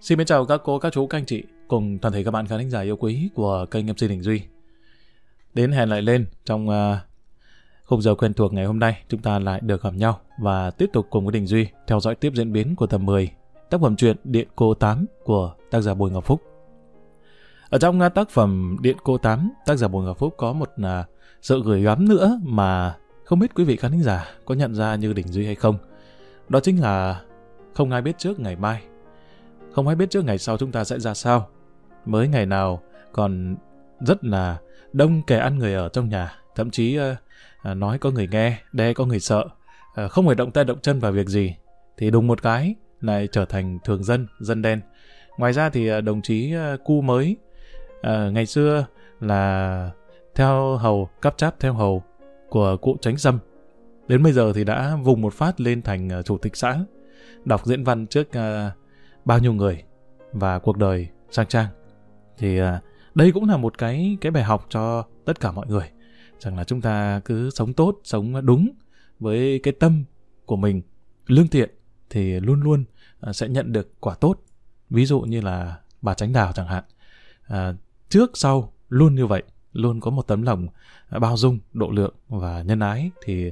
Xin mến chào các cô, các chú, các anh chị cùng toàn thể các bạn khán thính giả yêu quý của kênh MC Đình Duy. Đến hẹn lại lên trong uh, khung giờ quen thuộc ngày hôm nay chúng ta lại được gặp nhau và tiếp tục cùng với Đình Duy theo dõi tiếp diễn biến của tập 10 tác phẩm truyện Điện Cô 8 của tác giả Bùi Ngọc Phúc. Ở trong uh, tác phẩm Điện Cô 8, tác giả Bùi Ngọc Phúc có một uh, sự gửi gắm nữa mà không biết quý vị khán thính giả có nhận ra như Đình Duy hay không. Đó chính là không ai biết trước ngày mai không ai biết trước ngày sau chúng ta sẽ ra sao. Mới ngày nào còn rất là đông kẻ ăn người ở trong nhà, thậm chí uh, nói có người nghe, đe có người sợ, uh, không phải động tay động chân vào việc gì, thì đùng một cái lại trở thành thường dân, dân đen. Ngoài ra thì uh, đồng chí uh, cu mới uh, ngày xưa là theo hầu, cấp cháp theo hầu của cụ tránh Dâm. Đến bây giờ thì đã vùng một phát lên thành uh, chủ tịch xã, đọc diễn văn trước uh, bao nhiêu người và cuộc đời sang trang. Thì à, đây cũng là một cái cái bài học cho tất cả mọi người rằng là chúng ta cứ sống tốt sống đúng với cái tâm của mình. Lương thiện thì luôn luôn à, sẽ nhận được quả tốt. Ví dụ như là bà tránh đào chẳng hạn. À, trước sau luôn như vậy luôn có một tấm lòng à, bao dung độ lượng và nhân ái. Thì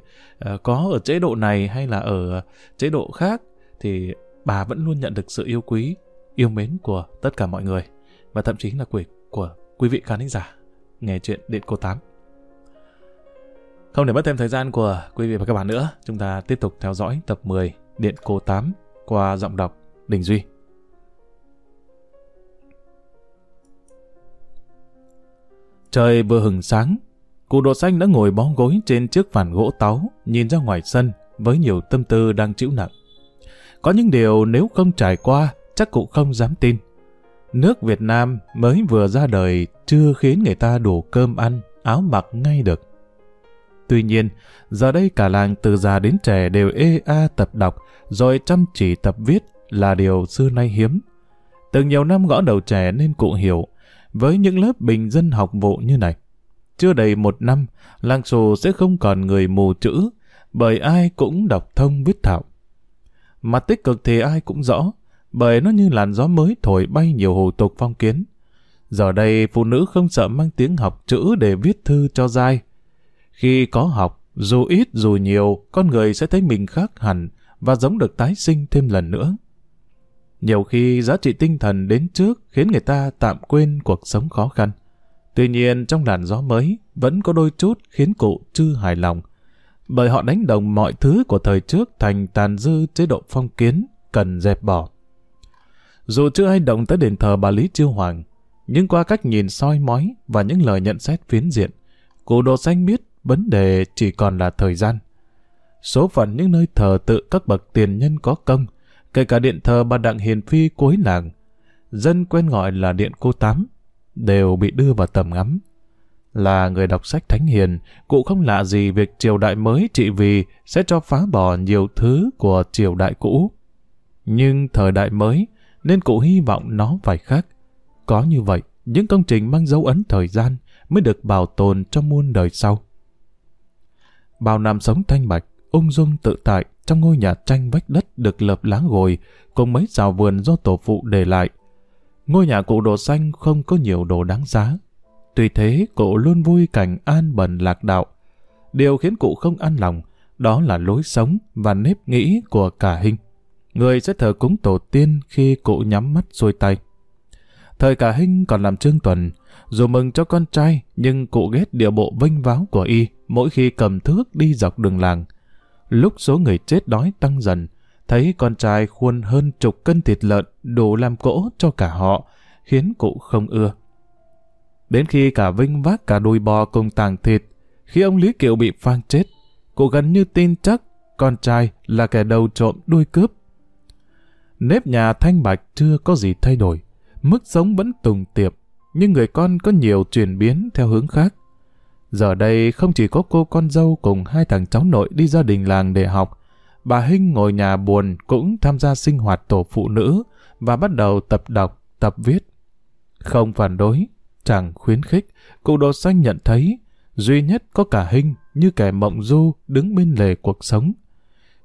có ở chế độ này hay là ở chế độ khác thì bà vẫn luôn nhận được sự yêu quý, yêu mến của tất cả mọi người và thậm chí là của, của quý vị khán giả nghe chuyện Điện Cô Tám. Không để mất thêm thời gian của quý vị và các bạn nữa, chúng ta tiếp tục theo dõi tập 10 Điện Cô Tám qua giọng đọc Đình Duy. Trời vừa hừng sáng, cụ đồ xanh đã ngồi bó gối trên chiếc phản gỗ táo, nhìn ra ngoài sân với nhiều tâm tư đang chịu nặng. Có những điều nếu không trải qua, chắc cụ không dám tin. Nước Việt Nam mới vừa ra đời chưa khiến người ta đủ cơm ăn, áo mặc ngay được. Tuy nhiên, giờ đây cả làng từ già đến trẻ đều ê a tập đọc, rồi chăm chỉ tập viết là điều xưa nay hiếm. Từng nhiều năm gõ đầu trẻ nên cụ hiểu, với những lớp bình dân học vụ như này, chưa đầy một năm, làng xù sẽ không còn người mù chữ, bởi ai cũng đọc thông viết thạo. Mặt tích cực thì ai cũng rõ, bởi nó như làn gió mới thổi bay nhiều hủ tục phong kiến. Giờ đây phụ nữ không sợ mang tiếng học chữ để viết thư cho dai. Khi có học, dù ít dù nhiều, con người sẽ thấy mình khác hẳn và giống được tái sinh thêm lần nữa. Nhiều khi giá trị tinh thần đến trước khiến người ta tạm quên cuộc sống khó khăn. Tuy nhiên trong làn gió mới vẫn có đôi chút khiến cụ chưa hài lòng bởi họ đánh đồng mọi thứ của thời trước thành tàn dư chế độ phong kiến, cần dẹp bỏ. Dù chưa ai động tới đền thờ bà Lý Chiêu Hoàng, nhưng qua cách nhìn soi mói và những lời nhận xét phiến diện, cụ đồ xanh biết vấn đề chỉ còn là thời gian. Số phận những nơi thờ tự các bậc tiền nhân có công, kể cả điện thờ bà Đặng Hiền Phi cuối làng, dân quen gọi là điện cô Tám, đều bị đưa vào tầm ngắm. Là người đọc sách thánh hiền, cụ không lạ gì việc triều đại mới trị vì sẽ cho phá bỏ nhiều thứ của triều đại cũ. Nhưng thời đại mới, nên cụ hy vọng nó phải khác. Có như vậy, những công trình mang dấu ấn thời gian mới được bảo tồn cho muôn đời sau. Bao năm sống thanh bạch, ung dung tự tại trong ngôi nhà tranh vách đất được lợp lá gồi cùng mấy rào vườn do tổ phụ để lại. Ngôi nhà cụ đồ xanh không có nhiều đồ đáng giá, Tuy thế, cụ luôn vui cảnh an bần lạc đạo. Điều khiến cụ không an lòng, đó là lối sống và nếp nghĩ của cả hình. Người sẽ thờ cúng tổ tiên khi cụ nhắm mắt xuôi tay. Thời cả hình còn làm trương tuần, dù mừng cho con trai, nhưng cụ ghét địa bộ vinh váo của y mỗi khi cầm thước đi dọc đường làng. Lúc số người chết đói tăng dần, thấy con trai khuôn hơn chục cân thịt lợn đủ làm cỗ cho cả họ, khiến cụ không ưa. Đến khi cả Vinh vác cả đùi bò cùng tàng thịt, khi ông Lý Kiệu bị phang chết, cô gần như tin chắc con trai là kẻ đầu trộm đuôi cướp. Nếp nhà thanh bạch chưa có gì thay đổi, mức sống vẫn tùng tiệp, nhưng người con có nhiều chuyển biến theo hướng khác. Giờ đây không chỉ có cô con dâu cùng hai thằng cháu nội đi gia đình làng để học, bà Hinh ngồi nhà buồn cũng tham gia sinh hoạt tổ phụ nữ và bắt đầu tập đọc, tập viết. Không phản đối, Chàng khuyến khích, cụ đồ xanh nhận thấy, duy nhất có cả hình như kẻ mộng du đứng bên lề cuộc sống.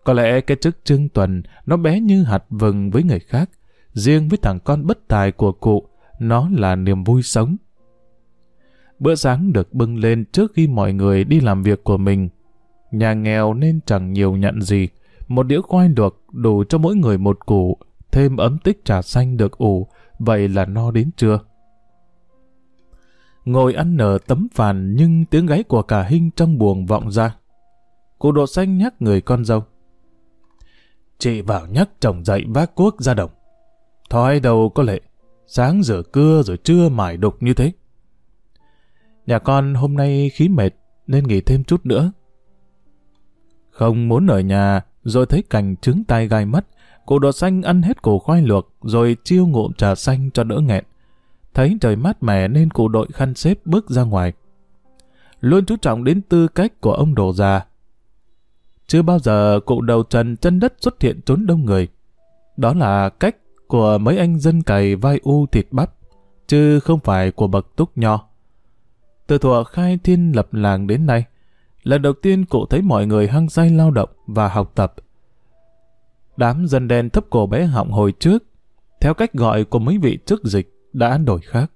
Có lẽ cái chức trưng tuần nó bé như hạt vừng với người khác, riêng với thằng con bất tài của cụ, nó là niềm vui sống. Bữa sáng được bưng lên trước khi mọi người đi làm việc của mình. Nhà nghèo nên chẳng nhiều nhận gì. Một đĩa khoai luộc đủ cho mỗi người một củ, thêm ấm tích trà xanh được ủ, vậy là no đến trưa. Ngồi ăn nở tấm phàn nhưng tiếng gáy của cả Hinh trong buồng vọng ra. Cụ độ xanh nhắc người con dâu. Chị vào nhắc chồng dậy vác cuốc ra đồng. Thói đầu có lệ, sáng rửa cưa rồi trưa mải đục như thế. Nhà con hôm nay khí mệt nên nghỉ thêm chút nữa. Không muốn ở nhà rồi thấy cành trứng tay gai mắt, cụ độ xanh ăn hết củ khoai luộc rồi chiêu ngụm trà xanh cho đỡ nghẹn. Thấy trời mát mẻ nên cụ đội khăn xếp bước ra ngoài. Luôn chú trọng đến tư cách của ông đồ già. Chưa bao giờ cụ đầu trần chân đất xuất hiện trốn đông người. Đó là cách của mấy anh dân cày vai u thịt bắp, chứ không phải của bậc túc nho. Từ thuở khai thiên lập làng đến nay, lần đầu tiên cụ thấy mọi người hăng say lao động và học tập. Đám dân đen thấp cổ bé họng hồi trước, theo cách gọi của mấy vị chức dịch, đã đổi khác.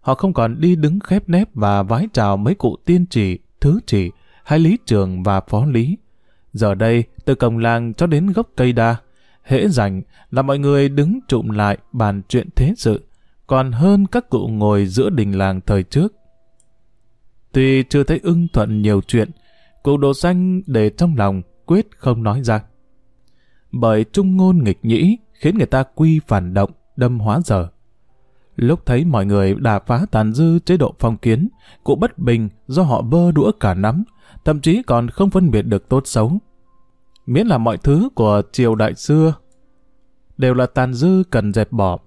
Họ không còn đi đứng khép nép và vái chào mấy cụ tiên trì, thứ trì, hay lý trường và phó lý. Giờ đây, từ cổng làng cho đến gốc cây đa, hễ rảnh là mọi người đứng trụm lại bàn chuyện thế sự, còn hơn các cụ ngồi giữa đình làng thời trước. Tuy chưa thấy ưng thuận nhiều chuyện, cụ đồ xanh để trong lòng quyết không nói ra. Bởi trung ngôn nghịch nhĩ khiến người ta quy phản động, đâm hóa giờ. Lúc thấy mọi người đã phá tàn dư chế độ phong kiến, cụ bất bình do họ vơ đũa cả nắm, thậm chí còn không phân biệt được tốt xấu. Miễn là mọi thứ của triều đại xưa đều là tàn dư cần dẹp bỏ.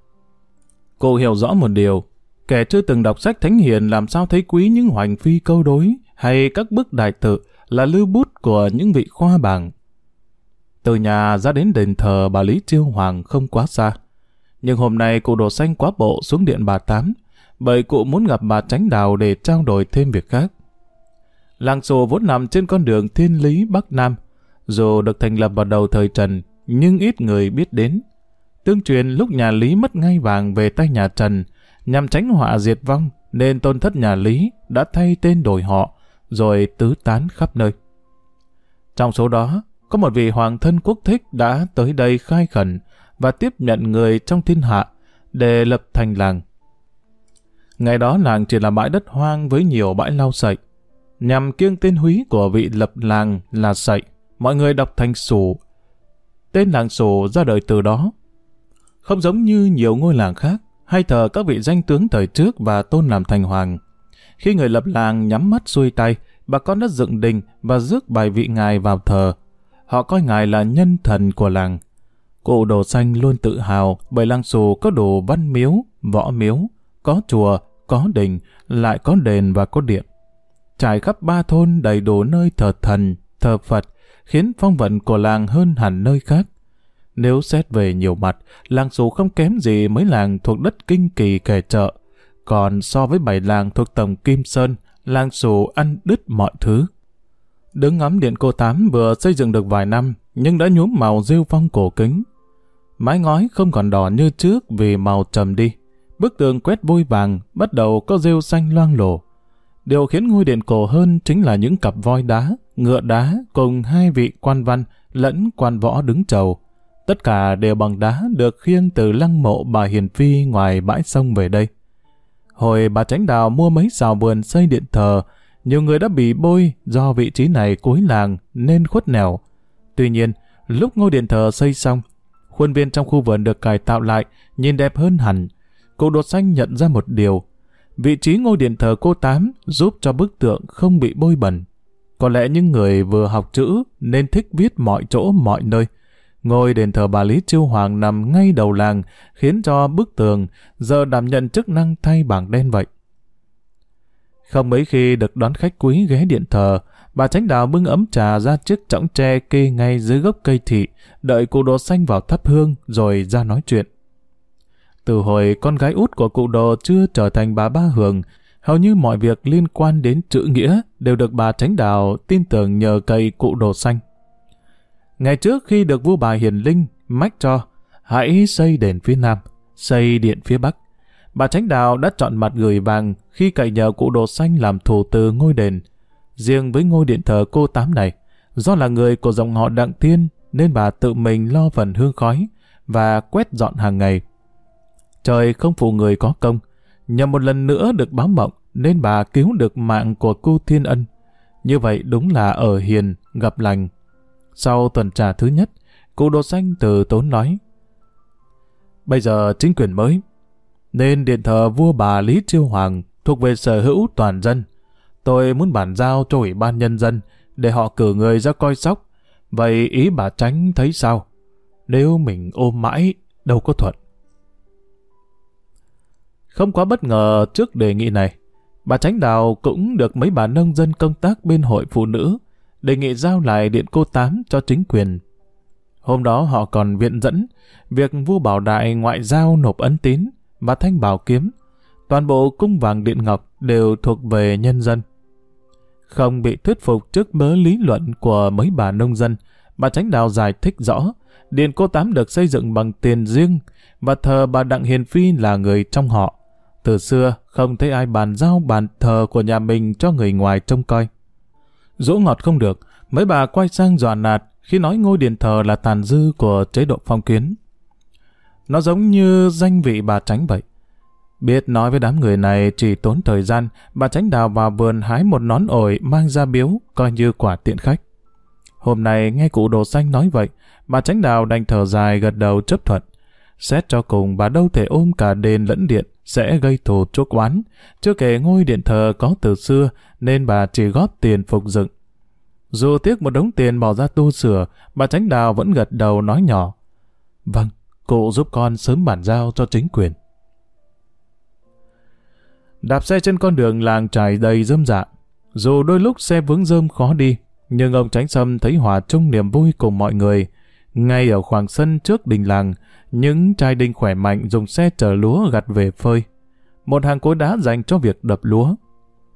Cụ hiểu rõ một điều, kẻ chưa từng đọc sách thánh hiền làm sao thấy quý những hoành phi câu đối hay các bức đại tự là lưu bút của những vị khoa bảng. Từ nhà ra đến đền thờ bà Lý Chiêu Hoàng không quá xa. Nhưng hôm nay cụ đổ xanh quá bộ xuống điện bà Tám, bởi cụ muốn gặp bà Tránh Đào để trao đổi thêm việc khác. Làng sổ vốn nằm trên con đường thiên lý Bắc Nam, dù được thành lập vào đầu thời Trần, nhưng ít người biết đến. Tương truyền lúc nhà Lý mất ngay vàng về tay nhà Trần, nhằm tránh họa diệt vong, nên tôn thất nhà Lý đã thay tên đổi họ, rồi tứ tán khắp nơi. Trong số đó, có một vị hoàng thân quốc thích đã tới đây khai khẩn và tiếp nhận người trong thiên hạ để lập thành làng. Ngày đó làng chỉ là bãi đất hoang với nhiều bãi lau sậy. Nhằm kiêng tên húy của vị lập làng là sậy, mọi người đọc thành sủ. Tên làng sủ ra đời từ đó. Không giống như nhiều ngôi làng khác, hay thờ các vị danh tướng thời trước và tôn làm thành hoàng. Khi người lập làng nhắm mắt xuôi tay, bà con đã dựng đình và rước bài vị ngài vào thờ. Họ coi ngài là nhân thần của làng. Cụ đồ xanh luôn tự hào bởi làng xù có đồ văn miếu, võ miếu, có chùa, có đình, lại có đền và có điện. Trải khắp ba thôn đầy đủ nơi thờ thần, thờ Phật, khiến phong vận của làng hơn hẳn nơi khác. Nếu xét về nhiều mặt, làng xù không kém gì mấy làng thuộc đất kinh kỳ kẻ chợ. Còn so với bảy làng thuộc tổng Kim Sơn, làng xù ăn đứt mọi thứ. Đứng ngắm điện cô Tám vừa xây dựng được vài năm, nhưng đã nhuốm màu rêu phong cổ kính. Mái ngói không còn đỏ như trước vì màu trầm đi. Bức tường quét vôi vàng, bắt đầu có rêu xanh loang lổ. Điều khiến ngôi điện cổ hơn chính là những cặp voi đá, ngựa đá cùng hai vị quan văn lẫn quan võ đứng chầu. Tất cả đều bằng đá được khiêng từ lăng mộ bà Hiền Phi ngoài bãi sông về đây. Hồi bà Tránh Đào mua mấy xào vườn xây điện thờ, nhiều người đã bị bôi do vị trí này cuối làng nên khuất nẻo. Tuy nhiên, lúc ngôi điện thờ xây xong, khuôn viên trong khu vườn được cải tạo lại, nhìn đẹp hơn hẳn. Cụ đột xanh nhận ra một điều. Vị trí ngôi điện thờ cô Tám giúp cho bức tượng không bị bôi bẩn. Có lẽ những người vừa học chữ nên thích viết mọi chỗ mọi nơi. Ngôi đền thờ bà Lý Chiêu Hoàng nằm ngay đầu làng, khiến cho bức tường giờ đảm nhận chức năng thay bảng đen vậy. Không mấy khi được đón khách quý ghé điện thờ, bà Tránh Đào bưng ấm trà ra chiếc chõng tre kê ngay dưới gốc cây thị, đợi cụ đồ xanh vào thắp hương rồi ra nói chuyện. Từ hồi con gái út của cụ đồ chưa trở thành bà Ba Hường, hầu như mọi việc liên quan đến chữ nghĩa đều được bà Tránh Đào tin tưởng nhờ cây cụ đồ xanh. Ngày trước khi được vua bà Hiền Linh mách cho, hãy xây đền phía nam, xây điện phía bắc. Bà Tránh Đào đã chọn mặt gửi vàng khi cậy nhờ cụ đồ xanh làm thủ từ ngôi đền. Riêng với ngôi điện thờ cô Tám này, do là người của dòng họ Đặng Thiên nên bà tự mình lo phần hương khói và quét dọn hàng ngày. Trời không phụ người có công, nhằm một lần nữa được báo mộng nên bà cứu được mạng của cô Thiên Ân. Như vậy đúng là ở hiền, gặp lành. Sau tuần trà thứ nhất, cụ đồ xanh từ tốn nói Bây giờ chính quyền mới, nên điện thờ vua bà Lý Chiêu Hoàng thuộc về sở hữu toàn dân. Tôi muốn bàn giao cho Ủy ban Nhân dân để họ cử người ra coi sóc. Vậy ý bà Tránh thấy sao? Nếu mình ôm mãi, đâu có thuận. Không quá bất ngờ trước đề nghị này, bà Tránh Đào cũng được mấy bà nông dân công tác bên hội phụ nữ đề nghị giao lại điện cô Tám cho chính quyền. Hôm đó họ còn viện dẫn việc vua bảo đại ngoại giao nộp ấn tín và thanh bảo kiếm. Toàn bộ cung vàng điện ngọc đều thuộc về nhân dân. Không bị thuyết phục trước mớ lý luận của mấy bà nông dân, bà Tránh Đào giải thích rõ, điện cô Tám được xây dựng bằng tiền riêng và thờ bà Đặng Hiền Phi là người trong họ. Từ xưa, không thấy ai bàn giao bàn thờ của nhà mình cho người ngoài trông coi. Dỗ ngọt không được, mấy bà quay sang dọa nạt khi nói ngôi điện thờ là tàn dư của chế độ phong kiến. Nó giống như danh vị bà tránh vậy. Biết nói với đám người này chỉ tốn thời gian, bà tránh đào vào vườn hái một nón ổi mang ra biếu, coi như quả tiện khách. Hôm nay nghe cụ đồ xanh nói vậy, bà tránh đào đành thở dài gật đầu chấp thuận. Xét cho cùng bà đâu thể ôm cả đền lẫn điện, sẽ gây thù chuốc oán. Chưa kể ngôi điện thờ có từ xưa, nên bà chỉ góp tiền phục dựng. Dù tiếc một đống tiền bỏ ra tu sửa, bà tránh đào vẫn gật đầu nói nhỏ. Vâng, cụ giúp con sớm bản giao cho chính quyền. Đạp xe trên con đường làng trải đầy rơm dạ. Dù đôi lúc xe vướng rơm khó đi, nhưng ông Tránh Sâm thấy hòa chung niềm vui cùng mọi người. Ngay ở khoảng sân trước đình làng, những trai đinh khỏe mạnh dùng xe chở lúa gặt về phơi. Một hàng cối đá dành cho việc đập lúa.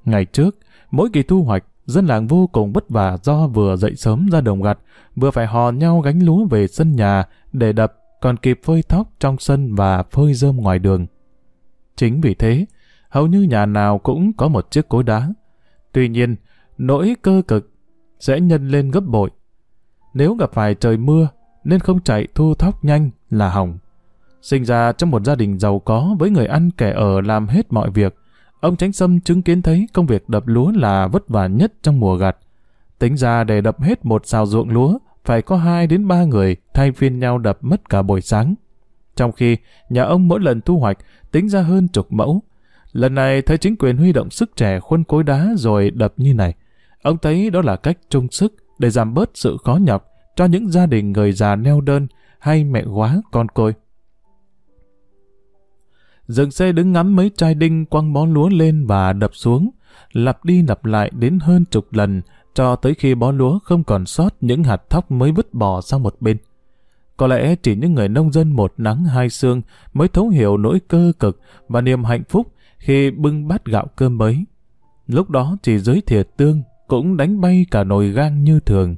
Ngày trước, mỗi kỳ thu hoạch, dân làng vô cùng vất vả do vừa dậy sớm ra đồng gặt, vừa phải hò nhau gánh lúa về sân nhà để đập, còn kịp phơi thóc trong sân và phơi rơm ngoài đường. Chính vì thế, hầu như nhà nào cũng có một chiếc cối đá. Tuy nhiên, nỗi cơ cực sẽ nhân lên gấp bội. Nếu gặp phải trời mưa, nên không chạy thu thóc nhanh là hỏng. Sinh ra trong một gia đình giàu có với người ăn kẻ ở làm hết mọi việc, ông Tránh Sâm chứng kiến thấy công việc đập lúa là vất vả nhất trong mùa gặt. Tính ra để đập hết một xào ruộng lúa, phải có hai đến ba người thay phiên nhau đập mất cả buổi sáng. Trong khi nhà ông mỗi lần thu hoạch tính ra hơn chục mẫu. Lần này thấy chính quyền huy động sức trẻ khuân cối đá rồi đập như này. Ông thấy đó là cách trung sức để giảm bớt sự khó nhọc cho những gia đình người già neo đơn hay mẹ quá con côi. Dừng xe đứng ngắm mấy chai đinh quăng bó lúa lên và đập xuống, lặp đi lặp lại đến hơn chục lần, cho tới khi bó lúa không còn sót những hạt thóc mới vứt bỏ sang một bên. Có lẽ chỉ những người nông dân một nắng hai sương mới thấu hiểu nỗi cơ cực và niềm hạnh phúc khi bưng bát gạo cơm mới. Lúc đó chỉ dưới thìa tương cũng đánh bay cả nồi gang như thường.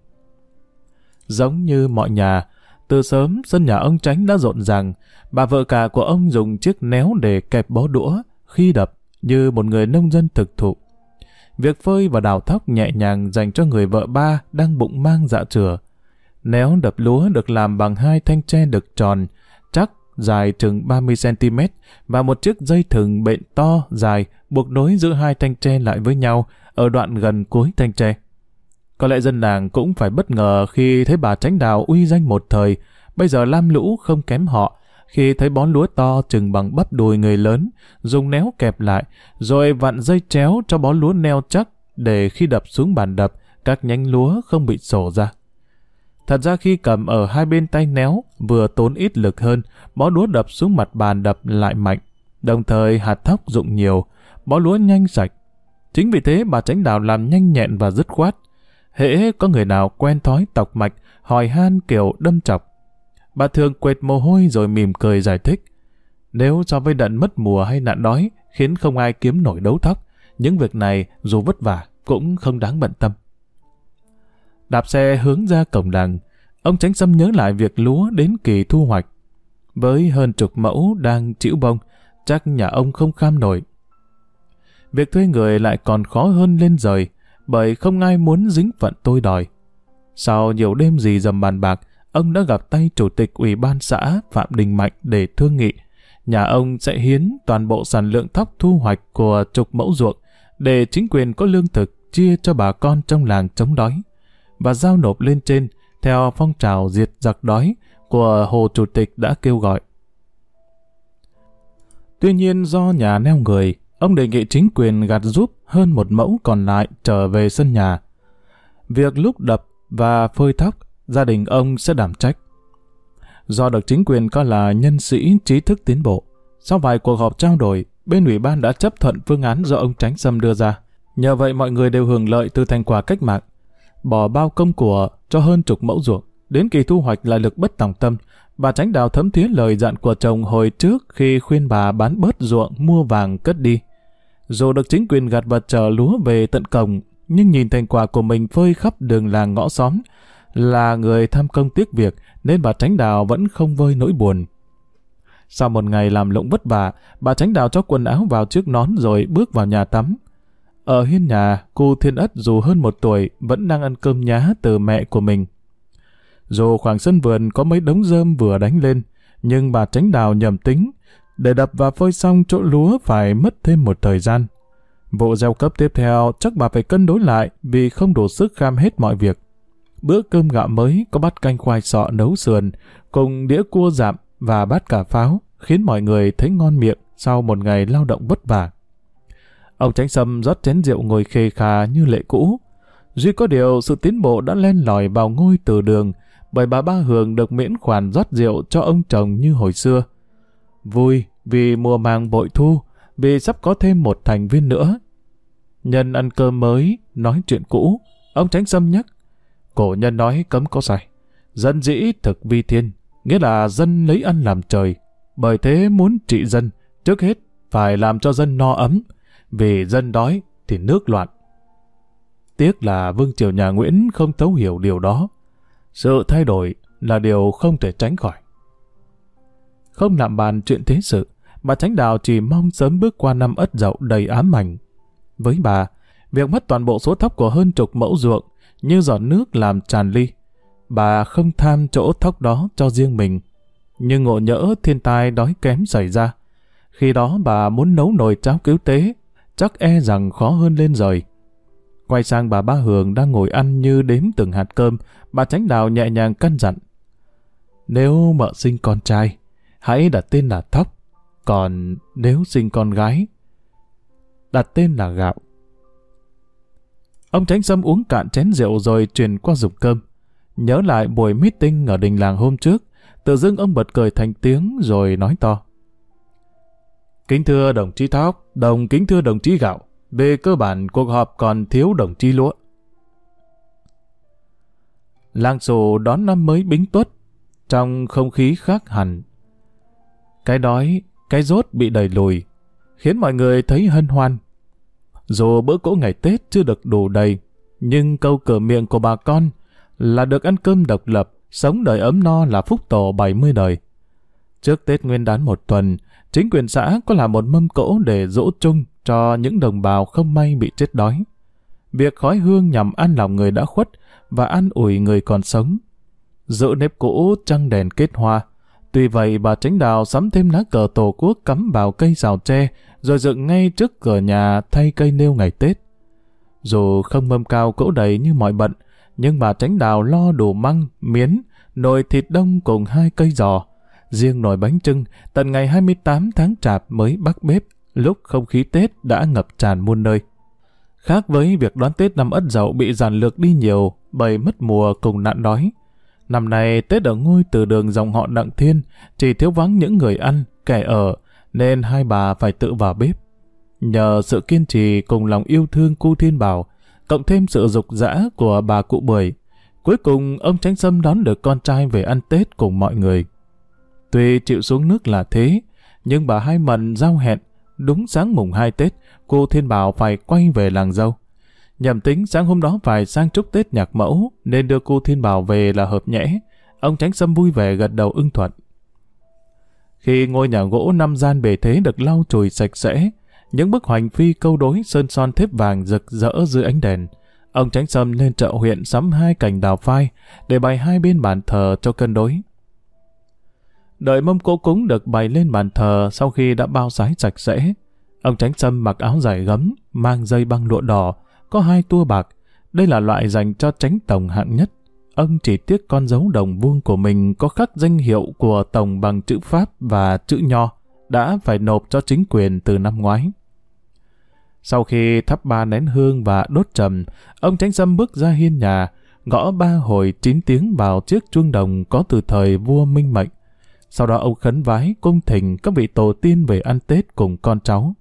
Giống như mọi nhà, từ sớm sân nhà ông Tránh đã rộn ràng, bà vợ cả của ông dùng chiếc néo để kẹp bó đũa, khi đập như một người nông dân thực thụ. Việc phơi và đào thóc nhẹ nhàng dành cho người vợ ba đang bụng mang dạ chửa. Néo đập lúa được làm bằng hai thanh tre đực tròn, dài chừng 30cm và một chiếc dây thừng bện to, dài, buộc nối giữa hai thanh tre lại với nhau ở đoạn gần cuối thanh tre. Có lẽ dân làng cũng phải bất ngờ khi thấy bà tránh đào uy danh một thời, bây giờ lam lũ không kém họ, khi thấy bón lúa to chừng bằng bắp đùi người lớn, dùng néo kẹp lại, rồi vặn dây chéo cho bó lúa neo chắc, để khi đập xuống bàn đập, các nhánh lúa không bị sổ ra. Thật ra khi cầm ở hai bên tay néo, vừa tốn ít lực hơn, bó lúa đập xuống mặt bàn đập lại mạnh. Đồng thời hạt thóc dụng nhiều, bó lúa nhanh sạch. Chính vì thế bà tránh đào làm nhanh nhẹn và dứt khoát. Hễ có người nào quen thói tọc mạch, hỏi han kiểu đâm chọc. Bà thường quệt mồ hôi rồi mỉm cười giải thích. Nếu so với đận mất mùa hay nạn đói, khiến không ai kiếm nổi đấu thóc, những việc này dù vất vả cũng không đáng bận tâm. Đạp xe hướng ra cổng làng, ông Tránh Sâm nhớ lại việc lúa đến kỳ thu hoạch. với hơn chục mẫu đang chịu bông, chắc nhà ông không kham nổi. Việc thuê người lại còn khó hơn lên rời, bởi không ai muốn dính phận tôi đòi. Sau nhiều đêm gì dầm bàn bạc, ông đã gặp tay chủ tịch ủy ban xã Phạm Đình Mạnh để thương nghị. Nhà ông sẽ hiến toàn bộ sản lượng thóc thu hoạch của chục mẫu ruộng để chính quyền có lương thực chia cho bà con trong làng chống đói và giao nộp lên trên theo phong trào diệt giặc đói của Hồ Chủ tịch đã kêu gọi. Tuy nhiên do nhà neo người, ông đề nghị chính quyền gạt giúp hơn một mẫu còn lại trở về sân nhà. Việc lúc đập và phơi thóc, gia đình ông sẽ đảm trách. Do được chính quyền coi là nhân sĩ trí thức tiến bộ, sau vài cuộc họp trao đổi, bên ủy ban đã chấp thuận phương án do ông Tránh Sâm đưa ra. Nhờ vậy mọi người đều hưởng lợi từ thành quả cách mạng. Bỏ bao công của cho hơn chục mẫu ruộng, đến kỳ thu hoạch lại lực bất tòng tâm, bà Tránh Đào thấm thía lời dặn của chồng hồi trước khi khuyên bà bán bớt ruộng mua vàng cất đi. Dù được chính quyền gạt vật chờ lúa về tận cổng, nhưng nhìn thành quả của mình phơi khắp đường làng ngõ xóm, là người tham công tiếc việc nên bà Tránh Đào vẫn không vơi nỗi buồn. Sau một ngày làm lụng vất vả, bà Tránh Đào cho quần áo vào chiếc nón rồi bước vào nhà tắm. Ở hiên nhà, cô Thiên Ất dù hơn một tuổi vẫn đang ăn cơm nhá từ mẹ của mình. Dù khoảng sân vườn có mấy đống rơm vừa đánh lên, nhưng bà Tránh Đào nhầm tính, để đập và phơi xong chỗ lúa phải mất thêm một thời gian. Vụ gieo cấp tiếp theo chắc bà phải cân đối lại vì không đủ sức kham hết mọi việc. Bữa cơm gạo mới có bát canh khoai sọ nấu sườn, cùng đĩa cua dạm và bát cà pháo, khiến mọi người thấy ngon miệng sau một ngày lao động vất vả. Ông Tránh Sâm rót chén rượu ngồi khê khà như lệ cũ. Duy có điều sự tiến bộ đã len lỏi vào ngôi từ đường, bởi bà Ba Hường được miễn khoản rót rượu cho ông chồng như hồi xưa. Vui vì mùa màng bội thu, vì sắp có thêm một thành viên nữa. Nhân ăn cơm mới, nói chuyện cũ, ông Tránh Sâm nhắc. Cổ nhân nói cấm có sai. Dân dĩ thực vi thiên, nghĩa là dân lấy ăn làm trời. Bởi thế muốn trị dân, trước hết phải làm cho dân no ấm, vì dân đói thì nước loạn. Tiếc là vương triều nhà Nguyễn không thấu hiểu điều đó. Sự thay đổi là điều không thể tránh khỏi. Không làm bàn chuyện thế sự, bà Tránh Đào chỉ mong sớm bước qua năm ất dậu đầy ám ảnh. Với bà, việc mất toàn bộ số thóc của hơn chục mẫu ruộng như giọt nước làm tràn ly. Bà không tham chỗ thóc đó cho riêng mình. Nhưng ngộ nhỡ thiên tai đói kém xảy ra. Khi đó bà muốn nấu nồi cháo cứu tế, chắc e rằng khó hơn lên rồi. Quay sang bà Ba Hường đang ngồi ăn như đếm từng hạt cơm, bà Tránh Đào nhẹ nhàng căn dặn. Nếu mợ sinh con trai, hãy đặt tên là Thóc. Còn nếu sinh con gái, đặt tên là Gạo. Ông Tránh Sâm uống cạn chén rượu rồi truyền qua dùng cơm. Nhớ lại buổi meeting ở đình làng hôm trước, tự dưng ông bật cười thành tiếng rồi nói to. Kính thưa đồng chí Thóc, đồng kính thưa đồng chí Gạo, về cơ bản cuộc họp còn thiếu đồng chí Lúa. Làng sổ đón năm mới bính tuất, trong không khí khác hẳn. Cái đói, cái rốt bị đẩy lùi, khiến mọi người thấy hân hoan. Dù bữa cỗ ngày Tết chưa được đủ đầy, nhưng câu cửa miệng của bà con là được ăn cơm độc lập, sống đời ấm no là phúc tổ 70 đời. Trước Tết Nguyên đán một tuần, chính quyền xã có làm một mâm cỗ để dỗ chung cho những đồng bào không may bị chết đói. Việc khói hương nhằm an lòng người đã khuất và an ủi người còn sống. Giữ nếp cũ trăng đèn kết hoa. Tuy vậy bà tránh đào sắm thêm lá cờ tổ quốc cắm vào cây rào tre rồi dựng ngay trước cửa nhà thay cây nêu ngày Tết. Dù không mâm cao cỗ đầy như mọi bận, nhưng bà tránh đào lo đủ măng, miến, nồi thịt đông cùng hai cây giò. Riêng nồi bánh trưng, tận ngày 28 tháng chạp mới bắt bếp, lúc không khí Tết đã ngập tràn muôn nơi. Khác với việc đón Tết năm Ất Dậu bị giàn lược đi nhiều bởi mất mùa cùng nạn đói. Năm nay Tết ở ngôi từ đường dòng họ Đặng Thiên chỉ thiếu vắng những người ăn, kẻ ở, nên hai bà phải tự vào bếp. Nhờ sự kiên trì cùng lòng yêu thương cu Thiên Bảo, cộng thêm sự dục dã của bà cụ Bưởi, cuối cùng ông Tránh Sâm đón được con trai về ăn Tết cùng mọi người. Tuy chịu xuống nước là thế, nhưng bà hai mận giao hẹn, đúng sáng mùng 2 Tết, cô Thiên Bảo phải quay về làng dâu. Nhầm tính sáng hôm đó phải sang chúc Tết nhạc mẫu, nên đưa cô Thiên Bảo về là hợp nhẽ. Ông Tránh Sâm vui vẻ gật đầu ưng thuận. Khi ngôi nhà gỗ năm gian bề thế được lau chùi sạch sẽ, những bức hoành phi câu đối sơn son thép vàng rực rỡ dưới ánh đèn, ông tránh sâm lên chợ huyện sắm hai cành đào phai để bày hai bên bàn thờ cho cân đối. Đợi mâm cỗ cúng được bày lên bàn thờ sau khi đã bao sái sạch sẽ, ông tránh sâm mặc áo dài gấm, mang dây băng lụa đỏ, có hai tua bạc. Đây là loại dành cho tránh tổng hạng nhất. Ông chỉ tiếc con dấu đồng vuông của mình có khắc danh hiệu của tổng bằng chữ Pháp và chữ Nho, đã phải nộp cho chính quyền từ năm ngoái. Sau khi thắp ba nén hương và đốt trầm, ông Tránh Sâm bước ra hiên nhà, gõ ba hồi chín tiếng vào chiếc chuông đồng có từ thời vua Minh Mệnh. Sau đó ông khấn vái cung thỉnh các vị tổ tiên về ăn Tết cùng con cháu.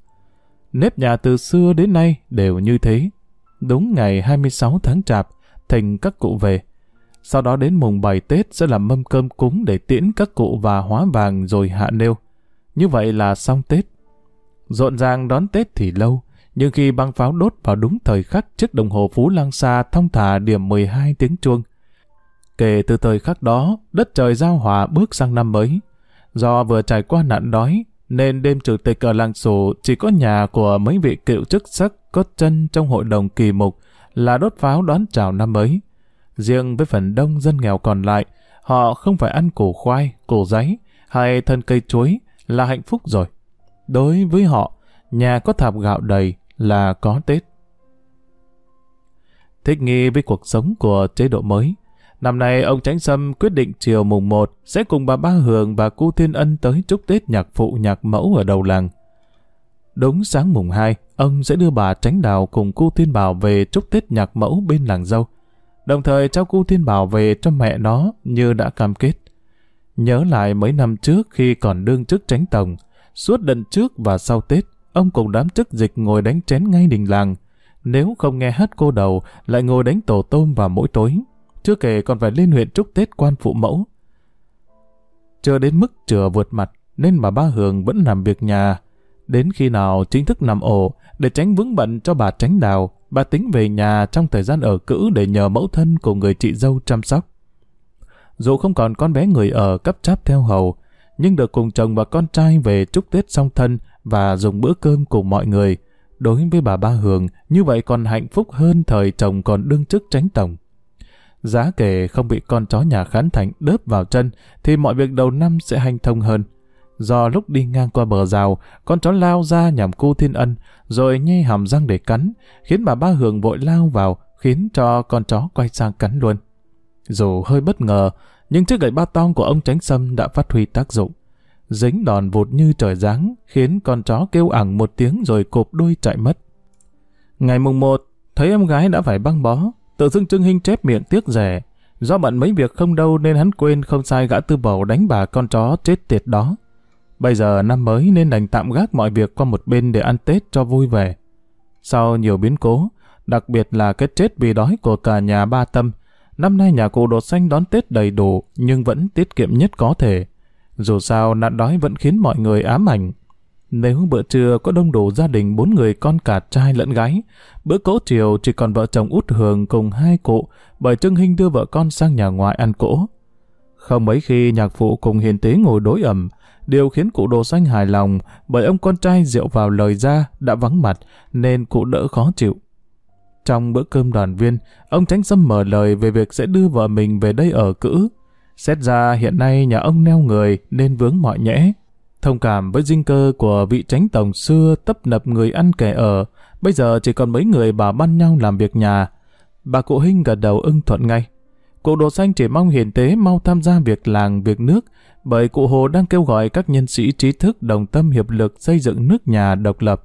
Nếp nhà từ xưa đến nay đều như thế. Đúng ngày 26 tháng Chạp, thỉnh các cụ về. Sau đó đến mùng 7 Tết sẽ làm mâm cơm cúng để tiễn các cụ và hóa vàng rồi hạ nêu. Như vậy là xong Tết. Rộn ràng đón Tết thì lâu, nhưng khi băng pháo đốt vào đúng thời khắc chiếc đồng hồ Phú Lang Sa thông thả điểm 12 tiếng chuông. Kể từ thời khắc đó, đất trời giao hòa bước sang năm mới. Do vừa trải qua nạn đói, nên đêm chủ tịch ở làng sổ chỉ có nhà của mấy vị cựu chức sắc có chân trong hội đồng kỳ mục là đốt pháo đón chào năm mới. Riêng với phần đông dân nghèo còn lại, họ không phải ăn củ khoai, củ giấy hay thân cây chuối là hạnh phúc rồi. Đối với họ, nhà có thạp gạo đầy là có Tết. Thích nghi với cuộc sống của chế độ mới, năm nay ông Tránh Sâm quyết định chiều mùng 1 sẽ cùng bà Ba Hường và cô Thiên Ân tới chúc Tết nhạc phụ nhạc mẫu ở đầu làng. Đúng sáng mùng 2, ông sẽ đưa bà Tránh Đào cùng cô Thiên Bảo về chúc Tết nhạc mẫu bên làng dâu. Đồng thời trao cô Thiên Bảo về cho mẹ nó như đã cam kết. Nhớ lại mấy năm trước khi còn đương chức tránh tổng, suốt đợt trước và sau Tết, ông cùng đám chức dịch ngồi đánh chén ngay đình làng. Nếu không nghe hát cô đầu, lại ngồi đánh tổ tôm vào mỗi tối. Chưa kể còn phải lên huyện chúc Tết quan phụ mẫu. Chưa đến mức chừa vượt mặt, nên bà ba Hường vẫn làm việc nhà. Đến khi nào chính thức nằm ổ, để tránh vướng bận cho bà tránh đào, bà tính về nhà trong thời gian ở cữ để nhờ mẫu thân của người chị dâu chăm sóc. Dù không còn con bé người ở cấp cháp theo hầu, nhưng được cùng chồng và con trai về chúc Tết song thân và dùng bữa cơm cùng mọi người. Đối với bà Ba Hường, như vậy còn hạnh phúc hơn thời chồng còn đương chức tránh tổng. Giá kể không bị con chó nhà khán thành đớp vào chân, thì mọi việc đầu năm sẽ hành thông hơn. Do lúc đi ngang qua bờ rào, con chó lao ra nhằm cu thiên ân, rồi nhe hàm răng để cắn, khiến bà Ba Hường vội lao vào, khiến cho con chó quay sang cắn luôn. Dù hơi bất ngờ, nhưng chiếc gậy ba tong của ông tránh sâm đã phát huy tác dụng dính đòn vụt như trời giáng, khiến con chó kêu ẳng một tiếng rồi cộp đuôi chạy mất. Ngày mùng 1, thấy em gái đã phải băng bó, tự dưng Trương Hinh chép miệng tiếc rẻ. Do bận mấy việc không đâu nên hắn quên không sai gã tư bầu đánh bà con chó chết tiệt đó. Bây giờ năm mới nên đành tạm gác mọi việc qua một bên để ăn Tết cho vui vẻ. Sau nhiều biến cố, đặc biệt là cái chết vì đói của cả nhà ba tâm, năm nay nhà cụ đột xanh đón Tết đầy đủ nhưng vẫn tiết kiệm nhất có thể. Dù sao nạn đói vẫn khiến mọi người ám ảnh. Nếu bữa trưa có đông đủ gia đình bốn người con cả trai lẫn gái, bữa cỗ chiều chỉ còn vợ chồng út hường cùng hai cụ, bởi Trương Hinh đưa vợ con sang nhà ngoại ăn cỗ. Không mấy khi nhạc phụ cùng hiền tế ngồi đối ẩm, điều khiến cụ đồ xanh hài lòng bởi ông con trai rượu vào lời ra đã vắng mặt nên cụ đỡ khó chịu. Trong bữa cơm đoàn viên, ông tránh xâm mở lời về việc sẽ đưa vợ mình về đây ở cữ, Xét ra hiện nay nhà ông neo người nên vướng mọi nhẽ. Thông cảm với dinh cơ của vị tránh tổng xưa tấp nập người ăn kẻ ở, bây giờ chỉ còn mấy người bà ban nhau làm việc nhà. Bà cụ Hinh gật đầu ưng thuận ngay. Cụ Đồ Xanh chỉ mong hiền tế mau tham gia việc làng, việc nước, bởi cụ Hồ đang kêu gọi các nhân sĩ trí thức đồng tâm hiệp lực xây dựng nước nhà độc lập.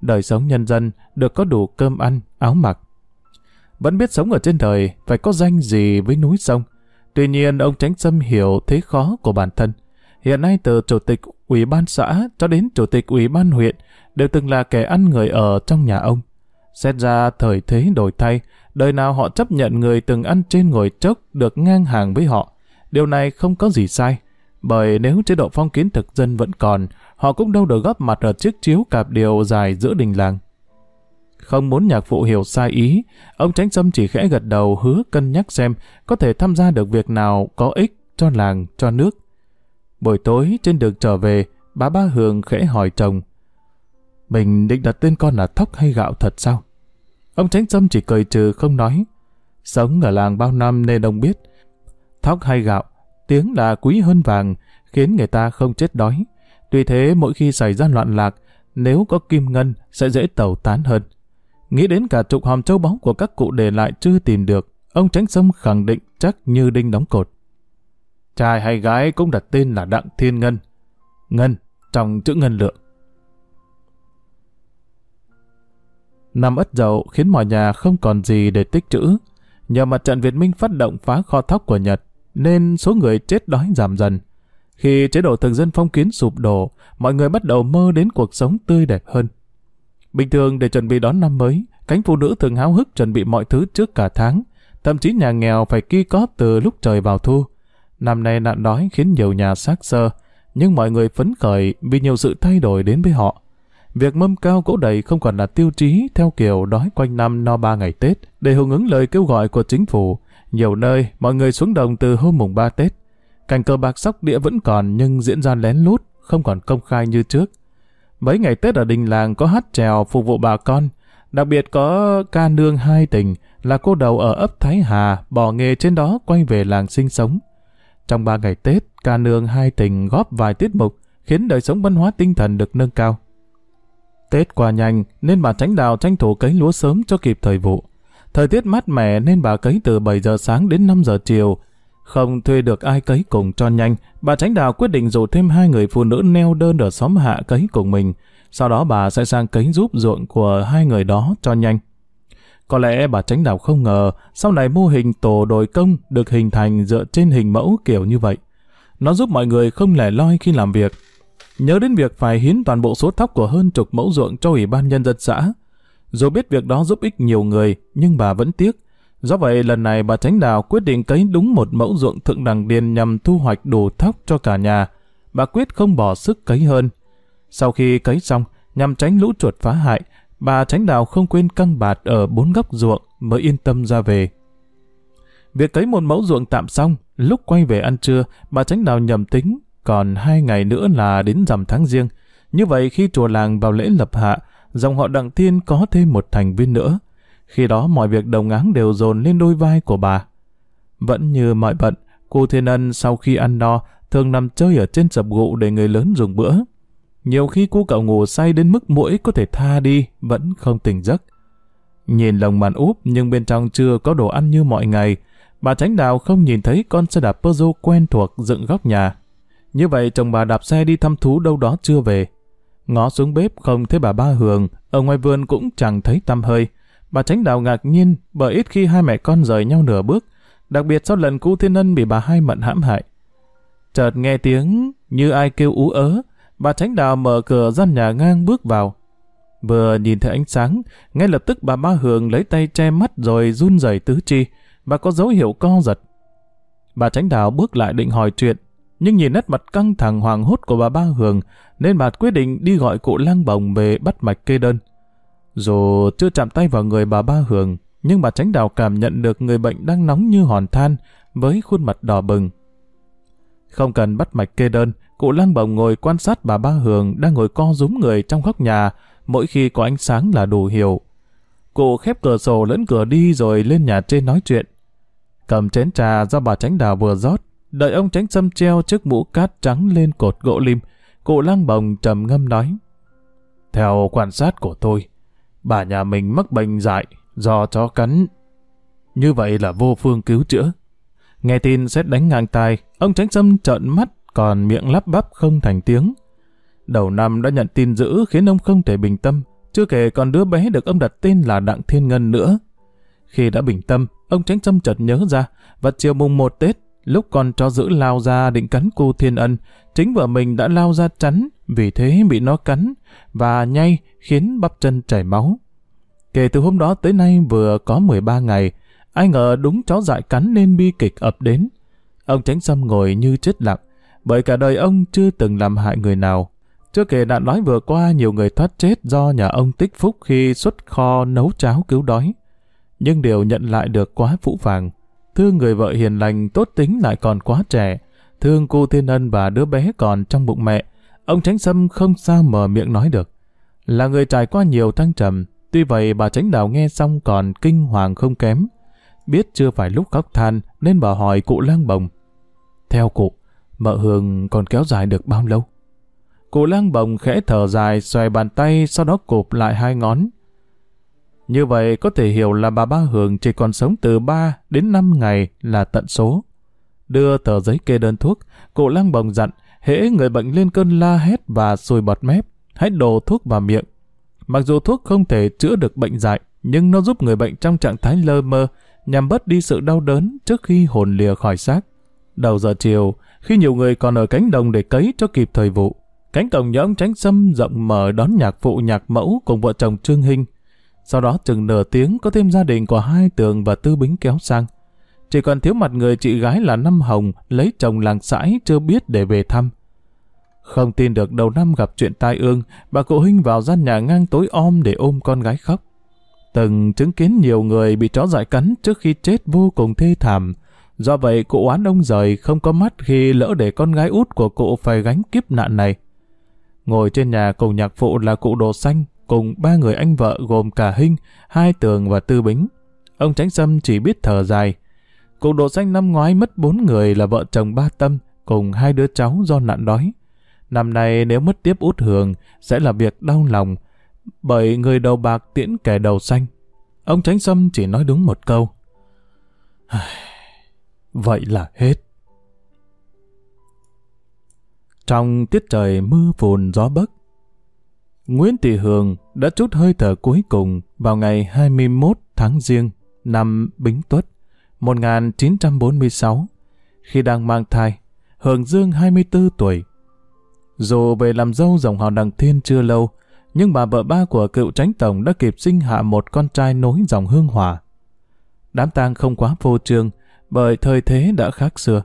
Đời sống nhân dân được có đủ cơm ăn, áo mặc. Vẫn biết sống ở trên đời, phải có danh gì với núi sông, Tuy nhiên, ông Tránh Sâm hiểu thế khó của bản thân. Hiện nay từ chủ tịch ủy ban xã cho đến chủ tịch ủy ban huyện đều từng là kẻ ăn người ở trong nhà ông. Xét ra thời thế đổi thay, đời nào họ chấp nhận người từng ăn trên ngồi chốc được ngang hàng với họ. Điều này không có gì sai, bởi nếu chế độ phong kiến thực dân vẫn còn, họ cũng đâu được góp mặt ở chiếc chiếu cạp điều dài giữa đình làng. Không muốn nhạc phụ hiểu sai ý, ông Tránh Sâm chỉ khẽ gật đầu hứa cân nhắc xem có thể tham gia được việc nào có ích cho làng, cho nước. Buổi tối trên đường trở về, bà ba Hường khẽ hỏi chồng. Mình định đặt tên con là Thóc hay Gạo thật sao? Ông Tránh Sâm chỉ cười trừ không nói. Sống ở làng bao năm nên ông biết. Thóc hay gạo, tiếng là quý hơn vàng, khiến người ta không chết đói. Tuy thế mỗi khi xảy ra loạn lạc, nếu có kim ngân sẽ dễ tẩu tán hơn. Nghĩ đến cả chục hòm châu báu của các cụ để lại chưa tìm được, ông Tránh Sâm khẳng định chắc như đinh đóng cột. Trai hay gái cũng đặt tên là Đặng Thiên Ngân. Ngân, trong chữ ngân lượng. Năm ất dậu khiến mọi nhà không còn gì để tích trữ. Nhờ mặt trận Việt Minh phát động phá kho thóc của Nhật, nên số người chết đói giảm dần. Khi chế độ thực dân phong kiến sụp đổ, mọi người bắt đầu mơ đến cuộc sống tươi đẹp hơn. Bình thường để chuẩn bị đón năm mới, cánh phụ nữ thường háo hức chuẩn bị mọi thứ trước cả tháng, thậm chí nhà nghèo phải ki cóp từ lúc trời vào thu. Năm nay nạn đói khiến nhiều nhà xác sơ, nhưng mọi người phấn khởi vì nhiều sự thay đổi đến với họ. Việc mâm cao cỗ đầy không còn là tiêu chí theo kiểu đói quanh năm no ba ngày Tết. Để hưởng ứng lời kêu gọi của chính phủ, nhiều nơi mọi người xuống đồng từ hôm mùng 3 Tết. Cảnh cờ bạc sóc đĩa vẫn còn nhưng diễn ra lén lút, không còn công khai như trước. Mấy ngày Tết ở đình làng có hát trèo phục vụ bà con, đặc biệt có ca nương hai tình là cô đầu ở ấp Thái Hà bỏ nghề trên đó quay về làng sinh sống. Trong ba ngày Tết, ca nương hai tình góp vài tiết mục khiến đời sống văn hóa tinh thần được nâng cao. Tết qua nhanh nên bà tránh đào tranh thủ cấy lúa sớm cho kịp thời vụ. Thời tiết mát mẻ nên bà cấy từ 7 giờ sáng đến 5 giờ chiều. Không thuê được ai cấy cùng cho nhanh, bà tránh đào quyết định rủ thêm hai người phụ nữ neo đơn ở xóm hạ cấy cùng mình. Sau đó bà sẽ sang cấy giúp ruộng của hai người đó cho nhanh. Có lẽ bà tránh đào không ngờ sau này mô hình tổ đội công được hình thành dựa trên hình mẫu kiểu như vậy. Nó giúp mọi người không lẻ loi khi làm việc, Nhớ đến việc phải hiến toàn bộ số thóc của hơn chục mẫu ruộng cho Ủy ban Nhân dân xã. Dù biết việc đó giúp ích nhiều người, nhưng bà vẫn tiếc. Do vậy, lần này bà Tránh Đào quyết định cấy đúng một mẫu ruộng thượng đẳng điền nhằm thu hoạch đủ thóc cho cả nhà. Bà quyết không bỏ sức cấy hơn. Sau khi cấy xong, nhằm tránh lũ chuột phá hại, bà Tránh Đào không quên căng bạt ở bốn góc ruộng mới yên tâm ra về. Việc cấy một mẫu ruộng tạm xong, lúc quay về ăn trưa, bà Tránh Đào nhầm tính còn hai ngày nữa là đến rằm tháng riêng. Như vậy khi chùa làng vào lễ lập hạ, dòng họ Đặng Thiên có thêm một thành viên nữa. Khi đó mọi việc đồng áng đều dồn lên đôi vai của bà. Vẫn như mọi bận, cô Thiên Ân sau khi ăn no thường nằm chơi ở trên sập gụ để người lớn dùng bữa. Nhiều khi cô cậu ngủ say đến mức mũi có thể tha đi, vẫn không tỉnh giấc. Nhìn lồng màn úp nhưng bên trong chưa có đồ ăn như mọi ngày, bà Tránh Đào không nhìn thấy con xe đạp Peugeot quen thuộc dựng góc nhà. Như vậy chồng bà đạp xe đi thăm thú đâu đó chưa về. Ngó xuống bếp không thấy bà ba Hường, ở ngoài vườn cũng chẳng thấy tăm hơi. Bà tránh đào ngạc nhiên bởi ít khi hai mẹ con rời nhau nửa bước, đặc biệt sau lần cu Thiên Ân bị bà hai mận hãm hại. Chợt nghe tiếng như ai kêu ú ớ, bà tránh đào mở cửa gian nhà ngang bước vào. Vừa nhìn thấy ánh sáng, ngay lập tức bà ba Hường lấy tay che mắt rồi run rẩy tứ chi, bà có dấu hiệu co giật. Bà tránh đào bước lại định hỏi chuyện, nhưng nhìn nét mặt căng thẳng hoàng hốt của bà Ba Hường, nên bà quyết định đi gọi cụ lang bồng về bắt mạch kê đơn. Dù chưa chạm tay vào người bà Ba Hường, nhưng bà Tránh Đào cảm nhận được người bệnh đang nóng như hòn than, với khuôn mặt đỏ bừng. Không cần bắt mạch kê đơn, cụ lang bồng ngồi quan sát bà Ba Hường đang ngồi co rúm người trong góc nhà, mỗi khi có ánh sáng là đủ hiểu. Cụ khép cửa sổ lẫn cửa đi rồi lên nhà trên nói chuyện. Cầm chén trà do bà Tránh Đào vừa rót, Đợi ông tránh xâm treo chiếc mũ cát trắng lên cột gỗ lim, cụ lang bồng trầm ngâm nói. Theo quan sát của tôi, bà nhà mình mắc bệnh dại do chó cắn. Như vậy là vô phương cứu chữa. Nghe tin xét đánh ngang tai, ông tránh xâm trợn mắt còn miệng lắp bắp không thành tiếng. Đầu năm đã nhận tin dữ khiến ông không thể bình tâm, chưa kể còn đứa bé được ông đặt tên là Đặng Thiên Ngân nữa. Khi đã bình tâm, ông tránh châm chợt nhớ ra, và chiều mùng một Tết, Lúc con cho giữ lao ra định cắn cô Thiên Ân, chính vợ mình đã lao ra chắn, vì thế bị nó cắn, và nhay khiến bắp chân chảy máu. Kể từ hôm đó tới nay vừa có 13 ngày, ai ngờ đúng chó dại cắn nên bi kịch ập đến. Ông Tránh xâm ngồi như chết lặng, bởi cả đời ông chưa từng làm hại người nào. Chưa kể nạn đói vừa qua nhiều người thoát chết do nhà ông tích phúc khi xuất kho nấu cháo cứu đói. Nhưng điều nhận lại được quá phũ phàng. Thương người vợ hiền lành, tốt tính lại còn quá trẻ. thương cô Thiên Ân và đứa bé còn trong bụng mẹ, ông Tránh Sâm không sao mở miệng nói được. Là người trải qua nhiều thăng trầm, tuy vậy bà Tránh Đào nghe xong còn kinh hoàng không kém. Biết chưa phải lúc khóc than nên bà hỏi cụ lang bồng. Theo cụ, mợ Hương còn kéo dài được bao lâu? Cụ lang bồng khẽ thở dài, xòe bàn tay, sau đó cụp lại hai ngón. Như vậy có thể hiểu là bà Ba Hường chỉ còn sống từ 3 đến 5 ngày là tận số. Đưa tờ giấy kê đơn thuốc, cụ lang bồng dặn, hễ người bệnh lên cơn la hét và sùi bọt mép, hãy đổ thuốc vào miệng. Mặc dù thuốc không thể chữa được bệnh dại, nhưng nó giúp người bệnh trong trạng thái lơ mơ, nhằm bớt đi sự đau đớn trước khi hồn lìa khỏi xác. Đầu giờ chiều, khi nhiều người còn ở cánh đồng để cấy cho kịp thời vụ, cánh cổng nhà ông Tránh Sâm rộng mở đón nhạc phụ nhạc mẫu cùng vợ chồng Trương Hinh. Sau đó chừng nửa tiếng có thêm gia đình của hai tường và tư bính kéo sang. Chỉ còn thiếu mặt người chị gái là Năm Hồng lấy chồng làng sãi chưa biết để về thăm. Không tin được đầu năm gặp chuyện tai ương, bà cụ Hinh vào gian nhà ngang tối om để ôm con gái khóc. Từng chứng kiến nhiều người bị chó dại cắn trước khi chết vô cùng thê thảm. Do vậy cụ oán ông rời không có mắt khi lỡ để con gái út của cụ phải gánh kiếp nạn này. Ngồi trên nhà cùng nhạc phụ là cụ Đồ Xanh, cùng ba người anh vợ gồm cả Hinh, Hai Tường và Tư Bính. Ông Tránh Sâm chỉ biết thở dài. Cụ Đồ Xanh năm ngoái mất bốn người là vợ chồng ba tâm, cùng hai đứa cháu do nạn đói. Năm nay nếu mất tiếp út hường sẽ là việc đau lòng, bởi người đầu bạc tiễn kẻ đầu xanh. Ông Tránh Sâm chỉ nói đúng một câu. Vậy là hết. Trong tiết trời mưa phùn gió bấc, Nguyễn Thị Hường đã chút hơi thở cuối cùng vào ngày 21 tháng Giêng năm Bính Tuất 1946 khi đang mang thai. Hường Dương 24 tuổi. Dù về làm dâu dòng họ đằng thiên chưa lâu, nhưng bà vợ ba của cựu tránh tổng đã kịp sinh hạ một con trai nối dòng hương hòa. Đám tang không quá vô trương, bởi thời thế đã khác xưa.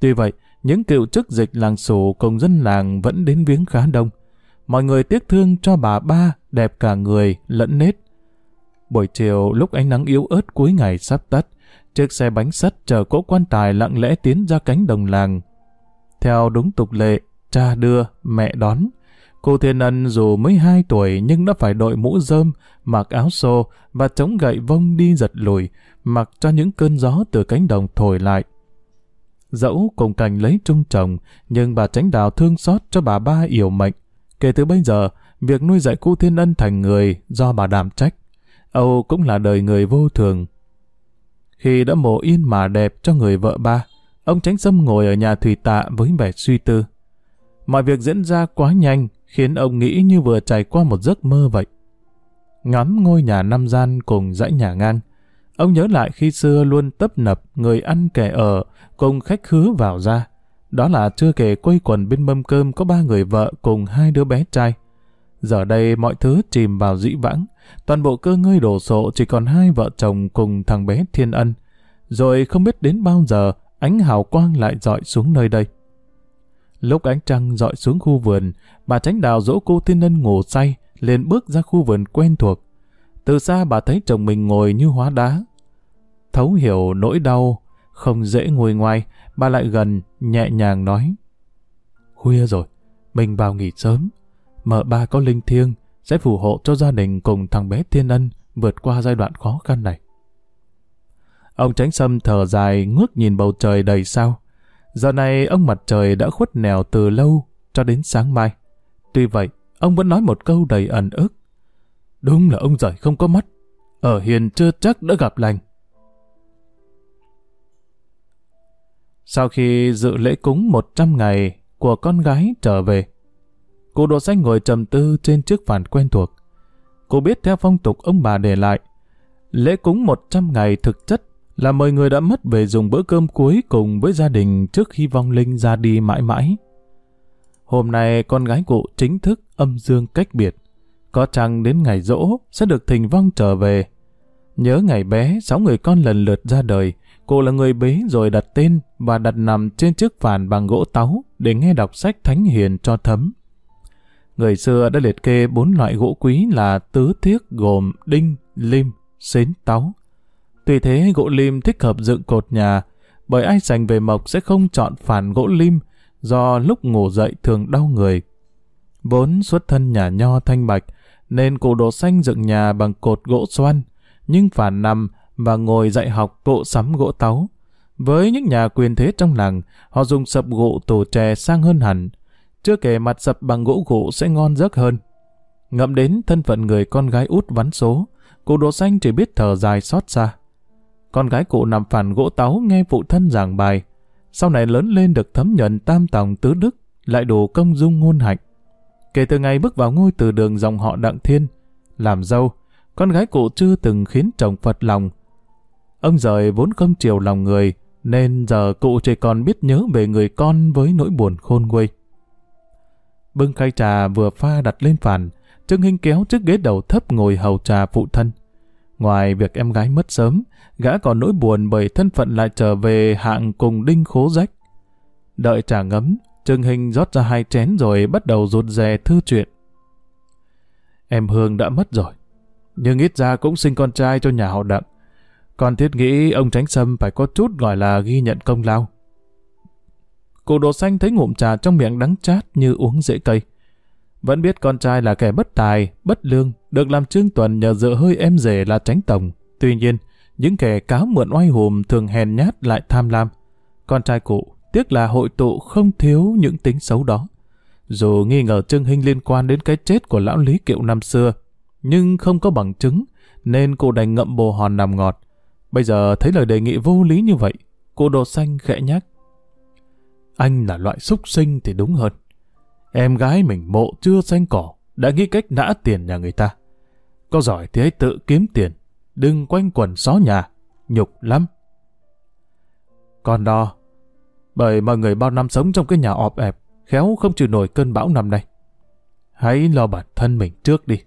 Tuy vậy, những cựu chức dịch làng sủ cùng dân làng vẫn đến viếng khá đông. Mọi người tiếc thương cho bà ba đẹp cả người lẫn nết. Buổi chiều lúc ánh nắng yếu ớt cuối ngày sắp tắt, chiếc xe bánh sắt chở cỗ quan tài lặng lẽ tiến ra cánh đồng làng. Theo đúng tục lệ, cha đưa, mẹ đón. Cô Thiên Ân dù mới 2 tuổi nhưng đã phải đội mũ rơm, mặc áo xô và chống gậy vông đi giật lùi, mặc cho những cơn gió từ cánh đồng thổi lại. Dẫu cùng cảnh lấy trung chồng, nhưng bà tránh đào thương xót cho bà ba yểu mệnh. Kể từ bây giờ, việc nuôi dạy cô Thiên Ân thành người do bà đảm trách. Âu cũng là đời người vô thường. Khi đã mổ yên mà đẹp cho người vợ ba, ông tránh sâm ngồi ở nhà thủy tạ với vẻ suy tư. Mọi việc diễn ra quá nhanh, khiến ông nghĩ như vừa trải qua một giấc mơ vậy. Ngắm ngôi nhà năm gian cùng dãy nhà ngang, ông nhớ lại khi xưa luôn tấp nập người ăn kẻ ở, cùng khách khứa vào ra. Đó là chưa kể quây quần bên mâm cơm có ba người vợ cùng hai đứa bé trai. Giờ đây mọi thứ chìm vào dĩ vãng, toàn bộ cơ ngơi đổ sộ chỉ còn hai vợ chồng cùng thằng bé Thiên Ân. Rồi không biết đến bao giờ ánh hào quang lại dọi xuống nơi đây. Lúc ánh trăng dọi xuống khu vườn, bà tránh đào dỗ cô Thiên Ân ngủ say, liền bước ra khu vườn quen thuộc. Từ xa bà thấy chồng mình ngồi như hóa đá. Thấu hiểu nỗi đau, không dễ ngồi ngoài, bà lại gần, nhẹ nhàng nói. Khuya rồi, mình vào nghỉ sớm. Mợ ba có linh thiêng, sẽ phù hộ cho gia đình cùng thằng bé Thiên Ân vượt qua giai đoạn khó khăn này. Ông Tránh Sâm thở dài ngước nhìn bầu trời đầy sao. Giờ này ông mặt trời đã khuất nèo từ lâu cho đến sáng mai. Tuy vậy, ông vẫn nói một câu đầy ẩn ức. Đúng là ông giỏi không có mắt. Ở hiền chưa chắc đã gặp lành. Sau khi dự lễ cúng 100 ngày của con gái trở về, cụ đồ xanh ngồi trầm tư trên chiếc phản quen thuộc. Cô biết theo phong tục ông bà để lại, lễ cúng 100 ngày thực chất là mời người đã mất về dùng bữa cơm cuối cùng với gia đình trước khi vong linh ra đi mãi mãi. Hôm nay con gái cụ chính thức âm dương cách biệt. Có chăng đến ngày rỗ sẽ được thình vong trở về. Nhớ ngày bé, sáu người con lần lượt ra đời, cụ là người bế rồi đặt tên và đặt nằm trên chiếc phản bằng gỗ táo để nghe đọc sách thánh hiền cho thấm. Người xưa đã liệt kê bốn loại gỗ quý là tứ thiết gồm đinh, lim, xến, táo. Tuy thế gỗ lim thích hợp dựng cột nhà, bởi ai sành về mộc sẽ không chọn phản gỗ lim, do lúc ngủ dậy thường đau người. Vốn xuất thân nhà nho thanh bạch, nên cụ đồ xanh dựng nhà bằng cột gỗ xoan, nhưng phản nằm và ngồi dạy học cụ sắm gỗ táo. Với những nhà quyền thế trong làng, họ dùng sập gỗ tổ chè sang hơn hẳn. Chưa kể mặt sập bằng gỗ gỗ sẽ ngon giấc hơn. Ngậm đến thân phận người con gái út vắn số, cụ đồ xanh chỉ biết thở dài xót xa. Con gái cụ nằm phản gỗ táo nghe phụ thân giảng bài. Sau này lớn lên được thấm nhuận tam tòng tứ đức, lại đủ công dung ngôn hạnh. Kể từ ngày bước vào ngôi từ đường dòng họ Đặng Thiên, làm dâu, con gái cụ chưa từng khiến chồng phật lòng. Ông rời vốn không chiều lòng người, nên giờ cụ chỉ còn biết nhớ về người con với nỗi buồn khôn nguôi. Bưng khay trà vừa pha đặt lên phản, Trương Hinh kéo chiếc ghế đầu thấp ngồi hầu trà phụ thân. Ngoài việc em gái mất sớm, gã còn nỗi buồn bởi thân phận lại trở về hạng cùng đinh khố rách. Đợi trà ngấm, Trương Hình rót ra hai chén rồi bắt đầu rụt rè thư chuyện. Em Hương đã mất rồi, nhưng ít ra cũng sinh con trai cho nhà họ đặng. Con thiết nghĩ ông Tránh Sâm phải có chút gọi là ghi nhận công lao. Cụ đồ xanh thấy ngụm trà trong miệng đắng chát như uống rễ cây. Vẫn biết con trai là kẻ bất tài, bất lương, được làm trương tuần nhờ dựa hơi em rể là tránh tổng. Tuy nhiên, những kẻ cáo mượn oai hùm thường hèn nhát lại tham lam. Con trai cụ, tiếc là hội tụ không thiếu những tính xấu đó. Dù nghi ngờ Trương Hinh liên quan đến cái chết của lão Lý Kiệu năm xưa, nhưng không có bằng chứng, nên cụ đành ngậm bồ hòn nằm ngọt. Bây giờ thấy lời đề nghị vô lý như vậy, cụ đồ xanh khẽ nhắc. Anh là loại súc sinh thì đúng hơn. Em gái mình mộ chưa xanh cỏ, đã nghĩ cách nã tiền nhà người ta. Có giỏi thì hãy tự kiếm tiền, đừng quanh quẩn xó nhà, nhục lắm. Còn đo, bởi mọi người bao năm sống trong cái nhà ọp ẹp, khéo không chịu nổi cơn bão năm nay. Hãy lo bản thân mình trước đi.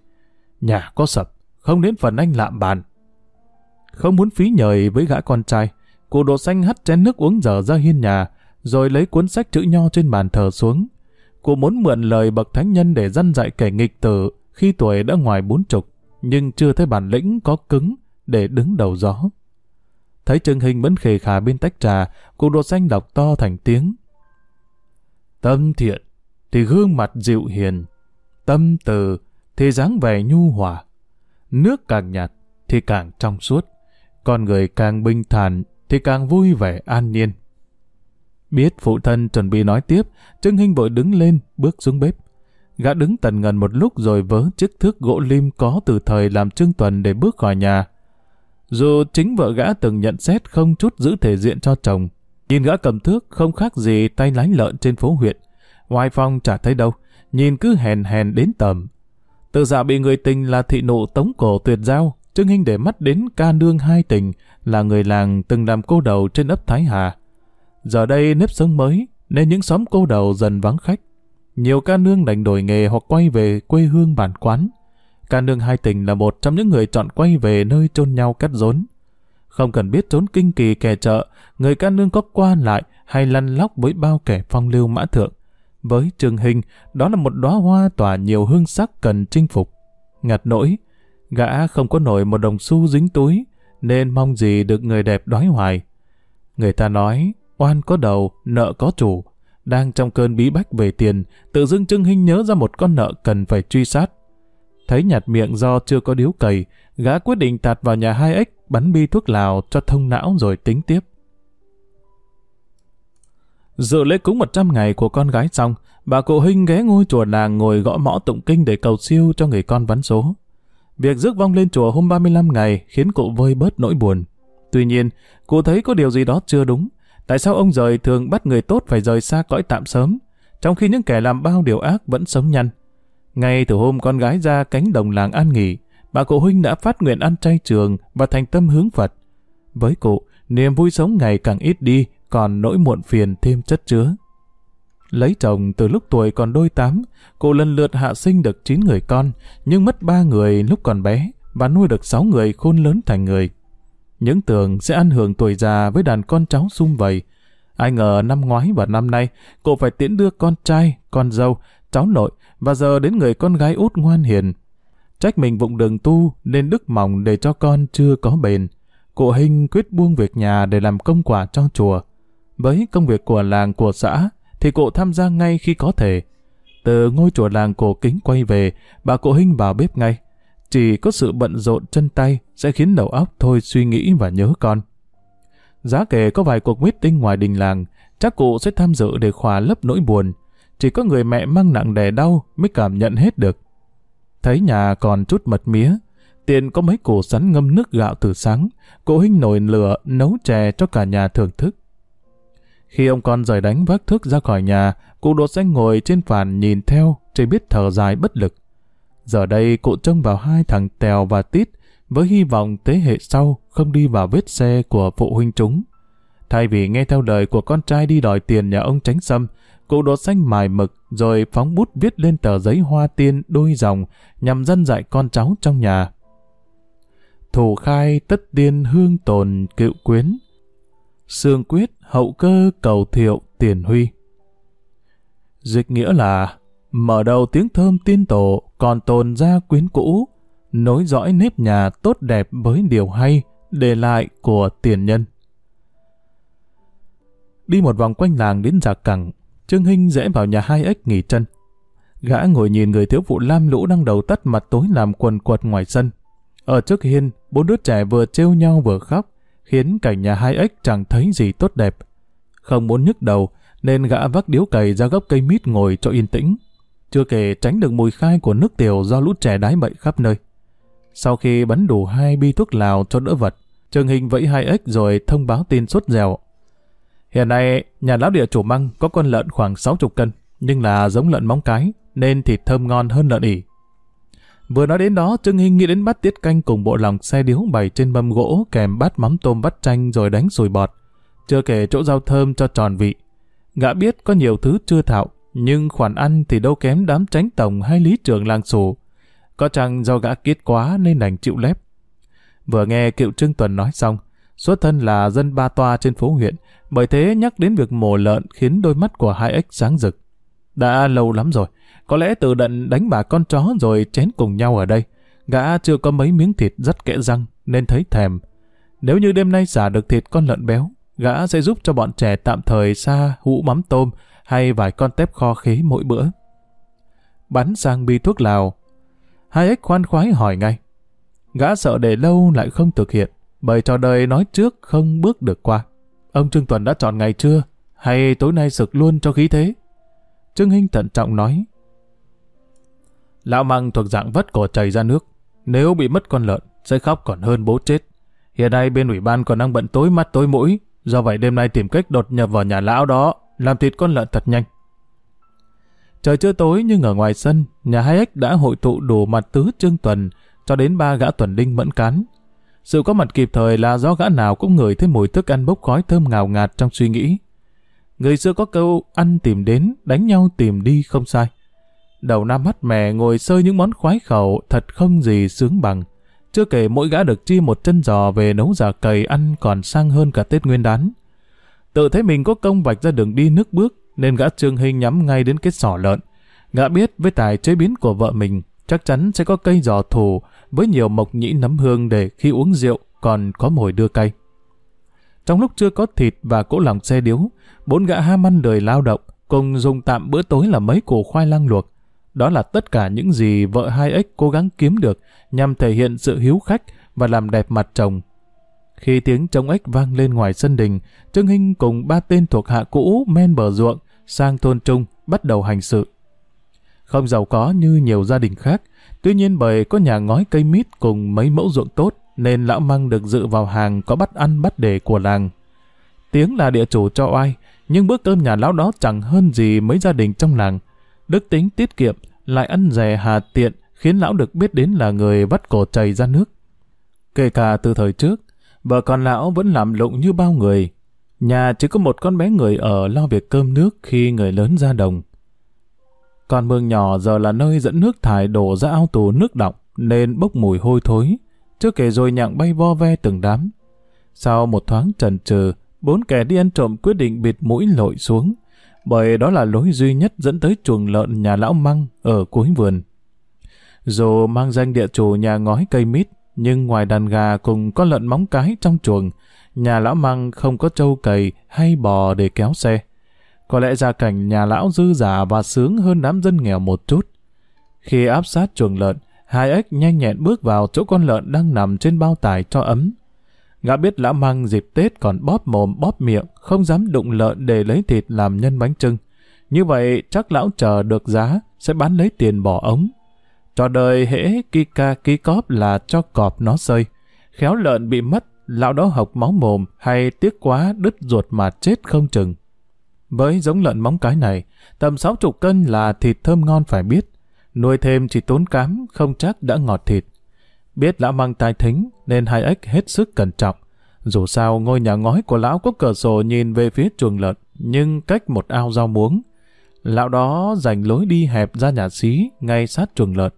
Nhà có sập, không đến phần anh lạm bàn. Không muốn phí nhời với gã con trai, cụ đồ xanh hắt chén nước uống dở ra hiên nhà, rồi lấy cuốn sách chữ nho trên bàn thờ xuống. Cụ muốn mượn lời bậc thánh nhân để dân dạy kẻ nghịch tử khi tuổi đã ngoài bốn chục, nhưng chưa thấy bản lĩnh có cứng để đứng đầu gió. Thấy Trương Hình vẫn khề khà bên tách trà, cụ đột xanh đọc to thành tiếng. Tâm thiện thì gương mặt dịu hiền, tâm từ thì dáng vẻ nhu hòa. Nước càng nhạt thì càng trong suốt, con người càng bình thản thì càng vui vẻ an nhiên. Biết phụ thân chuẩn bị nói tiếp, Trương Hinh vội đứng lên, bước xuống bếp. Gã đứng tần ngần một lúc rồi vớ chiếc thước gỗ lim có từ thời làm Trương Tuần để bước khỏi nhà. Dù chính vợ gã từng nhận xét không chút giữ thể diện cho chồng, nhìn gã cầm thước không khác gì tay lánh lợn trên phố huyện. Ngoài phòng chả thấy đâu, nhìn cứ hèn hèn đến tầm. Từ dạ bị người tình là thị nụ tống cổ tuyệt giao, Trương Hinh để mắt đến ca nương hai tình, là người làng từng làm cô đầu trên ấp Thái Hà. Giờ đây nếp sống mới, nên những xóm cô đầu dần vắng khách. Nhiều ca nương đành đổi nghề hoặc quay về quê hương bản quán. Ca nương hai tình là một trong những người chọn quay về nơi chôn nhau cắt rốn. Không cần biết trốn kinh kỳ kẻ chợ, người ca nương có qua lại hay lăn lóc với bao kẻ phong lưu mã thượng. Với trường hình, đó là một đóa hoa tỏa nhiều hương sắc cần chinh phục. Ngặt nỗi, gã không có nổi một đồng xu dính túi, nên mong gì được người đẹp đói hoài. Người ta nói, oan có đầu, nợ có chủ. Đang trong cơn bí bách về tiền, tự dưng trưng Hinh nhớ ra một con nợ cần phải truy sát. Thấy nhạt miệng do chưa có điếu cầy, gã quyết định tạt vào nhà hai ếch, bắn bi thuốc lào cho thông não rồi tính tiếp. Dự lễ cúng 100 ngày của con gái xong, bà cụ Hinh ghé ngôi chùa làng ngồi gõ mõ tụng kinh để cầu siêu cho người con vắn số. Việc rước vong lên chùa hôm 35 ngày khiến cụ vơi bớt nỗi buồn. Tuy nhiên, cụ thấy có điều gì đó chưa đúng. Tại sao ông rời thường bắt người tốt phải rời xa cõi tạm sớm, trong khi những kẻ làm bao điều ác vẫn sống nhăn? Ngay từ hôm con gái ra cánh đồng làng an nghỉ, bà cụ huynh đã phát nguyện ăn chay trường và thành tâm hướng Phật. Với cụ, niềm vui sống ngày càng ít đi, còn nỗi muộn phiền thêm chất chứa. Lấy chồng từ lúc tuổi còn đôi tám, cụ lần lượt hạ sinh được 9 người con, nhưng mất ba người lúc còn bé và nuôi được 6 người khôn lớn thành người. Những tưởng sẽ ăn hưởng tuổi già với đàn con cháu sum vầy. Ai ngờ năm ngoái và năm nay, cụ phải tiễn đưa con trai, con dâu, cháu nội và giờ đến người con gái út ngoan hiền. Trách mình vụng đường tu nên đức mỏng để cho con chưa có bền. Cụ Hinh quyết buông việc nhà để làm công quả cho chùa. với công việc của làng của xã thì cụ tham gia ngay khi có thể. Từ ngôi chùa làng cổ kính quay về, bà cụ Hinh vào bếp ngay. Chỉ có sự bận rộn chân tay sẽ khiến đầu óc thôi suy nghĩ và nhớ con. Giá kể có vài cuộc meeting ngoài đình làng, chắc cụ sẽ tham dự để khỏa lấp nỗi buồn. Chỉ có người mẹ mang nặng đè đau mới cảm nhận hết được. Thấy nhà còn chút mật mía, tiện có mấy củ sắn ngâm nước gạo từ sáng, cụ Hinh nồi lửa nấu chè cho cả nhà thưởng thức. Khi ông con rời đánh vác thức ra khỏi nhà, cụ đột sẽ ngồi trên phản nhìn theo, chỉ biết thở dài bất lực. Giờ đây cụ trông vào hai thằng Tèo và Tít, với hy vọng thế hệ sau không đi vào vết xe của phụ huynh chúng. Thay vì nghe theo lời của con trai đi đòi tiền nhà ông tránh sâm cụ đột xanh mài mực rồi phóng bút viết lên tờ giấy hoa tiên đôi dòng nhằm dân dạy con cháu trong nhà. Thủ khai tất tiên hương tồn cựu quyến, Sương quyết hậu cơ cầu thiệu tiền huy. Dịch nghĩa là mở đầu tiếng thơm tiên tổ còn tồn ra quyến cũ, nối dõi nếp nhà tốt đẹp với điều hay để lại của tiền nhân. Đi một vòng quanh làng đến giạc cẳng, Trương Hinh rẽ vào nhà hai ếch nghỉ chân. Gã ngồi nhìn người thiếu phụ lam lũ đang đầu tắt mặt tối làm quần quật ngoài sân. Ở trước hiên, bốn đứa trẻ vừa trêu nhau vừa khóc, khiến cảnh nhà hai ếch chẳng thấy gì tốt đẹp. Không muốn nhức đầu, nên gã vác điếu cày ra gốc cây mít ngồi cho yên tĩnh. Chưa kể tránh được mùi khai của nước tiểu do lũ trẻ đái bậy khắp nơi. Sau khi bắn đủ hai bi thuốc lào cho đỡ vật, Trường Hình vẫy hai ếch rồi thông báo tin sốt dẻo. Hiện nay, nhà lão địa chủ măng có con lợn khoảng 60 cân, nhưng là giống lợn móng cái, nên thịt thơm ngon hơn lợn ỉ. Vừa nói đến đó, Trương Hinh nghĩ đến bát tiết canh cùng bộ lòng xe điếu bày trên mâm gỗ kèm bát mắm tôm vắt chanh rồi đánh sùi bọt. Chưa kể chỗ rau thơm cho tròn vị. Gã biết có nhiều thứ chưa thạo, nhưng khoản ăn thì đâu kém đám tránh tổng hay lý trưởng làng sổ, Có chăng do gã kiết quá nên đành chịu lép. Vừa nghe cựu Trương Tuần nói xong, xuất thân là dân ba toa trên phố huyện, bởi thế nhắc đến việc mổ lợn khiến đôi mắt của hai ếch sáng rực. Đã lâu lắm rồi, có lẽ từ đận đánh bà con chó rồi chén cùng nhau ở đây. Gã chưa có mấy miếng thịt rất kẽ răng nên thấy thèm. Nếu như đêm nay xả được thịt con lợn béo, gã sẽ giúp cho bọn trẻ tạm thời xa hũ mắm tôm hay vài con tép kho khế mỗi bữa. Bắn sang bi thuốc lào. Hai ếch khoan khoái hỏi ngay. Gã sợ để lâu lại không thực hiện, bởi trò đời nói trước không bước được qua. Ông Trương Tuần đã chọn ngày trưa, hay tối nay sực luôn cho khí thế? Trương Hinh thận trọng nói, Lão măng thuộc dạng vất cổ chảy ra nước. Nếu bị mất con lợn, sẽ khóc còn hơn bố chết. Hiện nay bên ủy ban còn đang bận tối mắt tối mũi, do vậy đêm nay tìm cách đột nhập vào nhà lão đó, làm thịt con lợn thật nhanh. Trời chưa tối nhưng ở ngoài sân, nhà hai ếch đã hội tụ đủ mặt tứ trương tuần, cho đến ba gã tuần đinh mẫn cán. Sự có mặt kịp thời là do gã nào cũng ngửi thấy mùi thức ăn bốc khói thơm ngào ngạt trong suy nghĩ. Người xưa có câu ăn tìm đến, đánh nhau tìm đi không sai. Đầu năm mắt mẹ ngồi sơi những món khoái khẩu thật không gì sướng bằng. Chưa kể mỗi gã được chi một chân giò về nấu giả cầy ăn còn sang hơn cả Tết Nguyên đán. Tự thấy mình có công vạch ra đường đi nước bước nên gã Trương Hình nhắm ngay đến cái sỏ lợn. Gã biết với tài chế biến của vợ mình chắc chắn sẽ có cây giò thủ với nhiều mộc nhĩ nấm hương để khi uống rượu còn có mồi đưa cay. Trong lúc chưa có thịt và cỗ lòng xe điếu, bốn gã ham ăn đời lao động cùng dùng tạm bữa tối là mấy củ khoai lang luộc, đó là tất cả những gì vợ hai ếch cố gắng kiếm được nhằm thể hiện sự hiếu khách và làm đẹp mặt chồng. Khi tiếng trống ếch vang lên ngoài sân đình, Trương Hinh cùng ba tên thuộc hạ cũ men bờ ruộng sang thôn trung bắt đầu hành sự. Không giàu có như nhiều gia đình khác, tuy nhiên bởi có nhà ngói cây mít cùng mấy mẫu ruộng tốt nên lão măng được dự vào hàng có bắt ăn bắt để của làng. Tiếng là địa chủ cho oai, nhưng bữa cơm nhà lão đó chẳng hơn gì mấy gia đình trong làng. Đức tính tiết kiệm, lại ăn rẻ hà tiện, khiến lão được biết đến là người vắt cổ chảy ra nước. Kể cả từ thời trước, vợ con lão vẫn làm lụng như bao người. Nhà chỉ có một con bé người ở lo việc cơm nước khi người lớn ra đồng. Con mương nhỏ giờ là nơi dẫn nước thải đổ ra ao tù nước đọng nên bốc mùi hôi thối. Chưa kể rồi nhặng bay vo ve từng đám. Sau một thoáng trần trừ, bốn kẻ đi ăn trộm quyết định bịt mũi lội xuống, bởi đó là lối duy nhất dẫn tới chuồng lợn nhà lão Măng ở cuối vườn. Dù mang danh địa chủ nhà ngói cây mít, nhưng ngoài đàn gà cùng con lợn móng cái trong chuồng, nhà lão măng không có trâu cầy hay bò để kéo xe. Có lẽ gia cảnh nhà lão dư giả và sướng hơn đám dân nghèo một chút. Khi áp sát chuồng lợn, hai ếch nhanh nhẹn bước vào chỗ con lợn đang nằm trên bao tải cho ấm. Gã biết lão măng dịp Tết còn bóp mồm bóp miệng, không dám đụng lợn để lấy thịt làm nhân bánh trưng. Như vậy chắc lão chờ được giá, sẽ bán lấy tiền bỏ ống. Cho đời hễ ki ca ký cóp là cho cọp nó sơi. Khéo lợn bị mất, lão đó hộc máu mồm hay tiếc quá đứt ruột mà chết không chừng. Với giống lợn móng cái này, tầm 60 cân là thịt thơm ngon phải biết. Nuôi thêm chỉ tốn cám, không chắc đã ngọt thịt. Biết lão mang tai thính, nên hai ếch hết sức cẩn trọng. Dù sao, ngôi nhà ngói của lão có cửa sổ nhìn về phía chuồng lợn, nhưng cách một ao rau muống. Lão đó dành lối đi hẹp ra nhà xí, ngay sát chuồng lợn.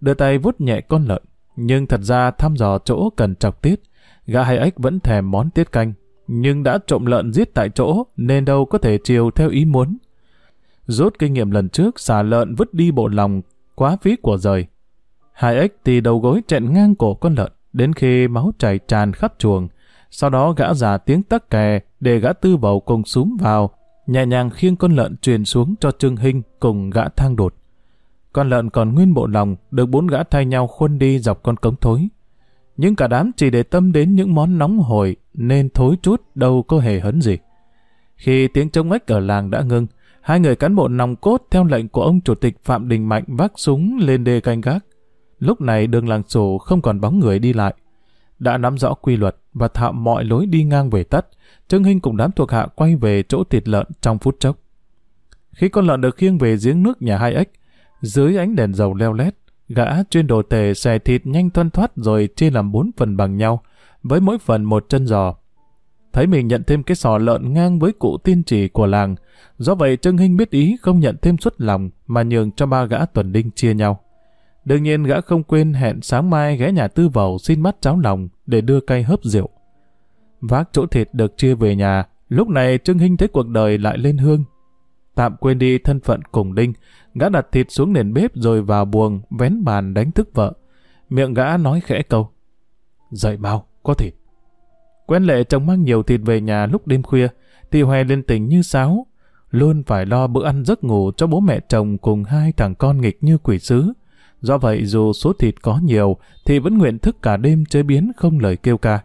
Đưa tay vút nhẹ con lợn, nhưng thật ra thăm dò chỗ cần chọc tiết. Gã hay ếch vẫn thèm món tiết canh, nhưng đã trộm lợn giết tại chỗ, nên đâu có thể chiều theo ý muốn. Rút kinh nghiệm lần trước, xả lợn vứt đi bộ lòng, quá phí của rời. Hai ếch thì đầu gối chẹn ngang cổ con lợn, đến khi máu chảy tràn khắp chuồng. Sau đó gã già tiếng tắc kè để gã tư bầu cùng súng vào, nhẹ nhàng khiêng con lợn truyền xuống cho Trương Hinh cùng gã thang đột. Con lợn còn nguyên bộ lòng, được bốn gã thay nhau khuân đi dọc con cống thối. Nhưng cả đám chỉ để tâm đến những món nóng hổi, nên thối chút đâu có hề hấn gì. Khi tiếng trống ếch ở làng đã ngưng, hai người cán bộ nòng cốt theo lệnh của ông chủ tịch Phạm Đình Mạnh vác súng lên đê canh gác. Lúc này đường làng sổ không còn bóng người đi lại. Đã nắm rõ quy luật và thạo mọi lối đi ngang về tắt, Trương Hinh cùng đám thuộc hạ quay về chỗ thịt lợn trong phút chốc. Khi con lợn được khiêng về giếng nước nhà hai ếch, dưới ánh đèn dầu leo lét, gã chuyên đồ tề xè thịt nhanh thoăn thoát rồi chia làm bốn phần bằng nhau, với mỗi phần một chân giò. Thấy mình nhận thêm cái sò lợn ngang với cụ tiên trì của làng, do vậy Trương Hinh biết ý không nhận thêm suất lòng mà nhường cho ba gã tuần đinh chia nhau. Đương nhiên gã không quên hẹn sáng mai ghé nhà tư vầu xin mắt cháo lòng để đưa cây hớp rượu. Vác chỗ thịt được chia về nhà, lúc này Trương Hinh thấy cuộc đời lại lên hương. Tạm quên đi thân phận cùng đinh, gã đặt thịt xuống nền bếp rồi vào buồng, vén bàn đánh thức vợ. Miệng gã nói khẽ câu. Dậy bao, có thịt. Quen lệ chồng mang nhiều thịt về nhà lúc đêm khuya, thì hoè lên tình như sáo. Luôn phải lo bữa ăn giấc ngủ cho bố mẹ chồng cùng hai thằng con nghịch như quỷ sứ. Do vậy dù số thịt có nhiều thì vẫn nguyện thức cả đêm chế biến không lời kêu ca.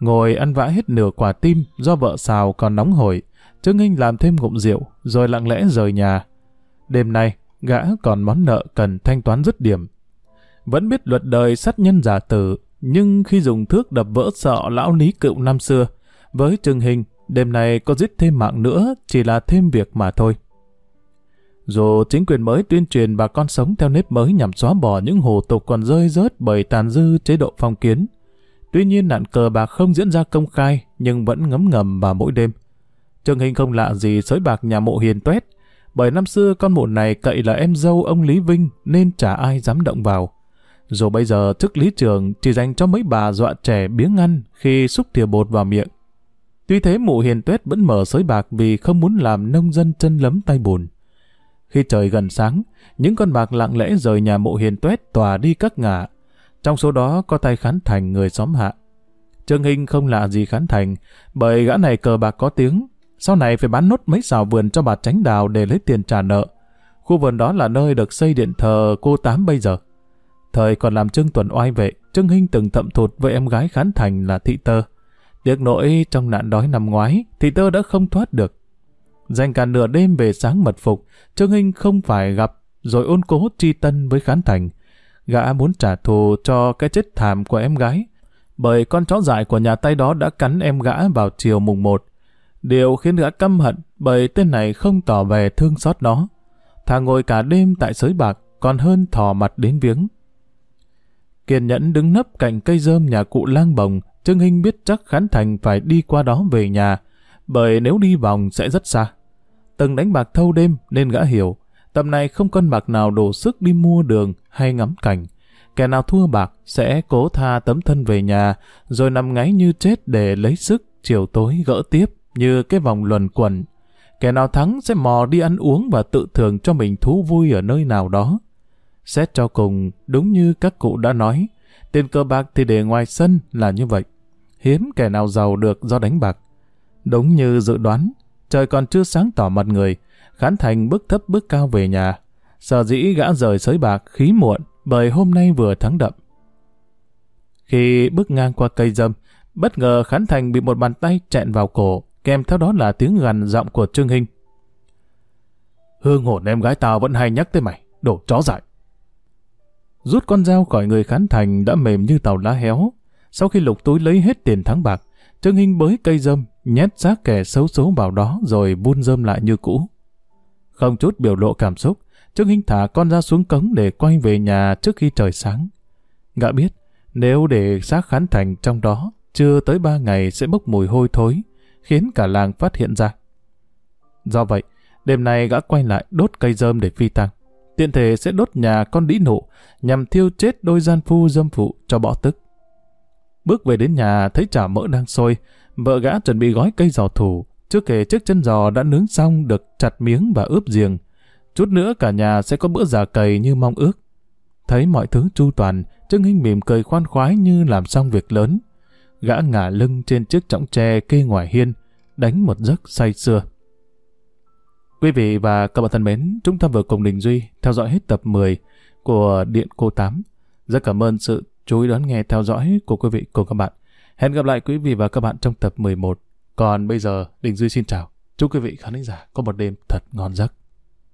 Ngồi ăn vã hết nửa quả tim do vợ xào còn nóng hổi. Trương Nghinh làm thêm ngụm rượu rồi lặng lẽ rời nhà. Đêm nay, gã còn món nợ cần thanh toán dứt điểm. Vẫn biết luật đời sát nhân giả tử, nhưng khi dùng thước đập vỡ sọ lão lý cựu năm xưa, với Trương Hình, đêm nay có giết thêm mạng nữa chỉ là thêm việc mà thôi. Dù chính quyền mới tuyên truyền bà con sống theo nếp mới nhằm xóa bỏ những hồ tục còn rơi rớt bởi tàn dư chế độ phong kiến. Tuy nhiên nạn cờ bạc không diễn ra công khai nhưng vẫn ngấm ngầm vào mỗi đêm. Trương Hình không lạ gì sới bạc nhà mộ hiền tuét, bởi năm xưa con mụ này cậy là em dâu ông Lý Vinh nên chả ai dám động vào. Dù bây giờ chức lý trường chỉ dành cho mấy bà dọa trẻ biếng ăn khi xúc thìa bột vào miệng. Tuy thế mụ hiền tuét vẫn mở sới bạc vì không muốn làm nông dân chân lấm tay bùn. Khi trời gần sáng, những con bạc lặng lẽ rời nhà mộ hiền tuét tòa đi các ngả. Trong số đó có tay khán thành người xóm hạ. Trương Hinh không lạ gì khán thành, bởi gã này cờ bạc có tiếng. Sau này phải bán nốt mấy xào vườn cho bà tránh đào để lấy tiền trả nợ. Khu vườn đó là nơi được xây điện thờ cô Tám bây giờ. Thời còn làm Trương Tuần oai vệ, Trương Hinh từng thậm thụt với em gái khán thành là Thị Tơ. Tiếc nỗi trong nạn đói năm ngoái, Thị Tơ đã không thoát được. Dành cả nửa đêm về sáng mật phục, Trương Hinh không phải gặp rồi ôn cố tri tân với khán thành. Gã muốn trả thù cho cái chết thảm của em gái, bởi con chó dại của nhà tay đó đã cắn em gã vào chiều mùng 1. Điều khiến gã căm hận bởi tên này không tỏ về thương xót nó. Thà ngồi cả đêm tại sới bạc còn hơn thò mặt đến viếng. Kiên nhẫn đứng nấp cạnh cây rơm nhà cụ lang bồng, Trương Hinh biết chắc Khán Thành phải đi qua đó về nhà, bởi nếu đi vòng sẽ rất xa. Từng đánh bạc thâu đêm nên gã hiểu, tầm này không con bạc nào đổ sức đi mua đường hay ngắm cảnh. Kẻ nào thua bạc sẽ cố tha tấm thân về nhà, rồi nằm ngáy như chết để lấy sức chiều tối gỡ tiếp như cái vòng luẩn quẩn. Kẻ nào thắng sẽ mò đi ăn uống và tự thưởng cho mình thú vui ở nơi nào đó. Xét cho cùng, đúng như các cụ đã nói, Tiền cơ bạc thì để ngoài sân là như vậy. Hiếm kẻ nào giàu được do đánh bạc. Đúng như dự đoán, trời còn chưa sáng tỏ mặt người, Khán Thành bước thấp bước cao về nhà. Sở dĩ gã rời sới bạc khí muộn bởi hôm nay vừa thắng đậm. Khi bước ngang qua cây dâm, bất ngờ Khán Thành bị một bàn tay chẹn vào cổ, kèm theo đó là tiếng gằn giọng của Trương Hinh. Hương hồn em gái tao vẫn hay nhắc tới mày, đổ chó dại. Rút con dao khỏi người Khán Thành đã mềm như tàu lá héo. Sau khi lục túi lấy hết tiền thắng bạc, Trương Hinh bới cây dâm, nhét xác kẻ xấu số vào đó rồi buôn dâm lại như cũ. Không chút biểu lộ cảm xúc, Trương Hinh thả con ra xuống cống để quay về nhà trước khi trời sáng. Gã biết, nếu để xác khán thành trong đó, chưa tới ba ngày sẽ bốc mùi hôi thối, khiến cả làng phát hiện ra. Do vậy, đêm nay gã quay lại đốt cây dơm để phi tăng. Tiện thể sẽ đốt nhà con đĩ nộ nhằm thiêu chết đôi gian phu dâm phụ cho bỏ tức. Bước về đến nhà thấy chả mỡ đang sôi, vợ gã chuẩn bị gói cây giò thủ, Trước kể chiếc chân giò đã nướng xong được chặt miếng và ướp giềng. Chút nữa cả nhà sẽ có bữa già cầy như mong ước. Thấy mọi thứ chu toàn, Trương Hinh mỉm cười khoan khoái như làm xong việc lớn. Gã ngả lưng trên chiếc trọng tre kê ngoài hiên, đánh một giấc say sưa. Quý vị và các bạn thân mến, chúng ta vừa cùng Đình Duy theo dõi hết tập 10 của Điện Cô Tám. Rất cảm ơn sự chú ý đón nghe theo dõi của quý vị cùng các bạn. Hẹn gặp lại quý vị và các bạn trong tập 11. Còn bây giờ, Đình Duy xin chào. Chúc quý vị khán giả có một đêm thật ngon giấc.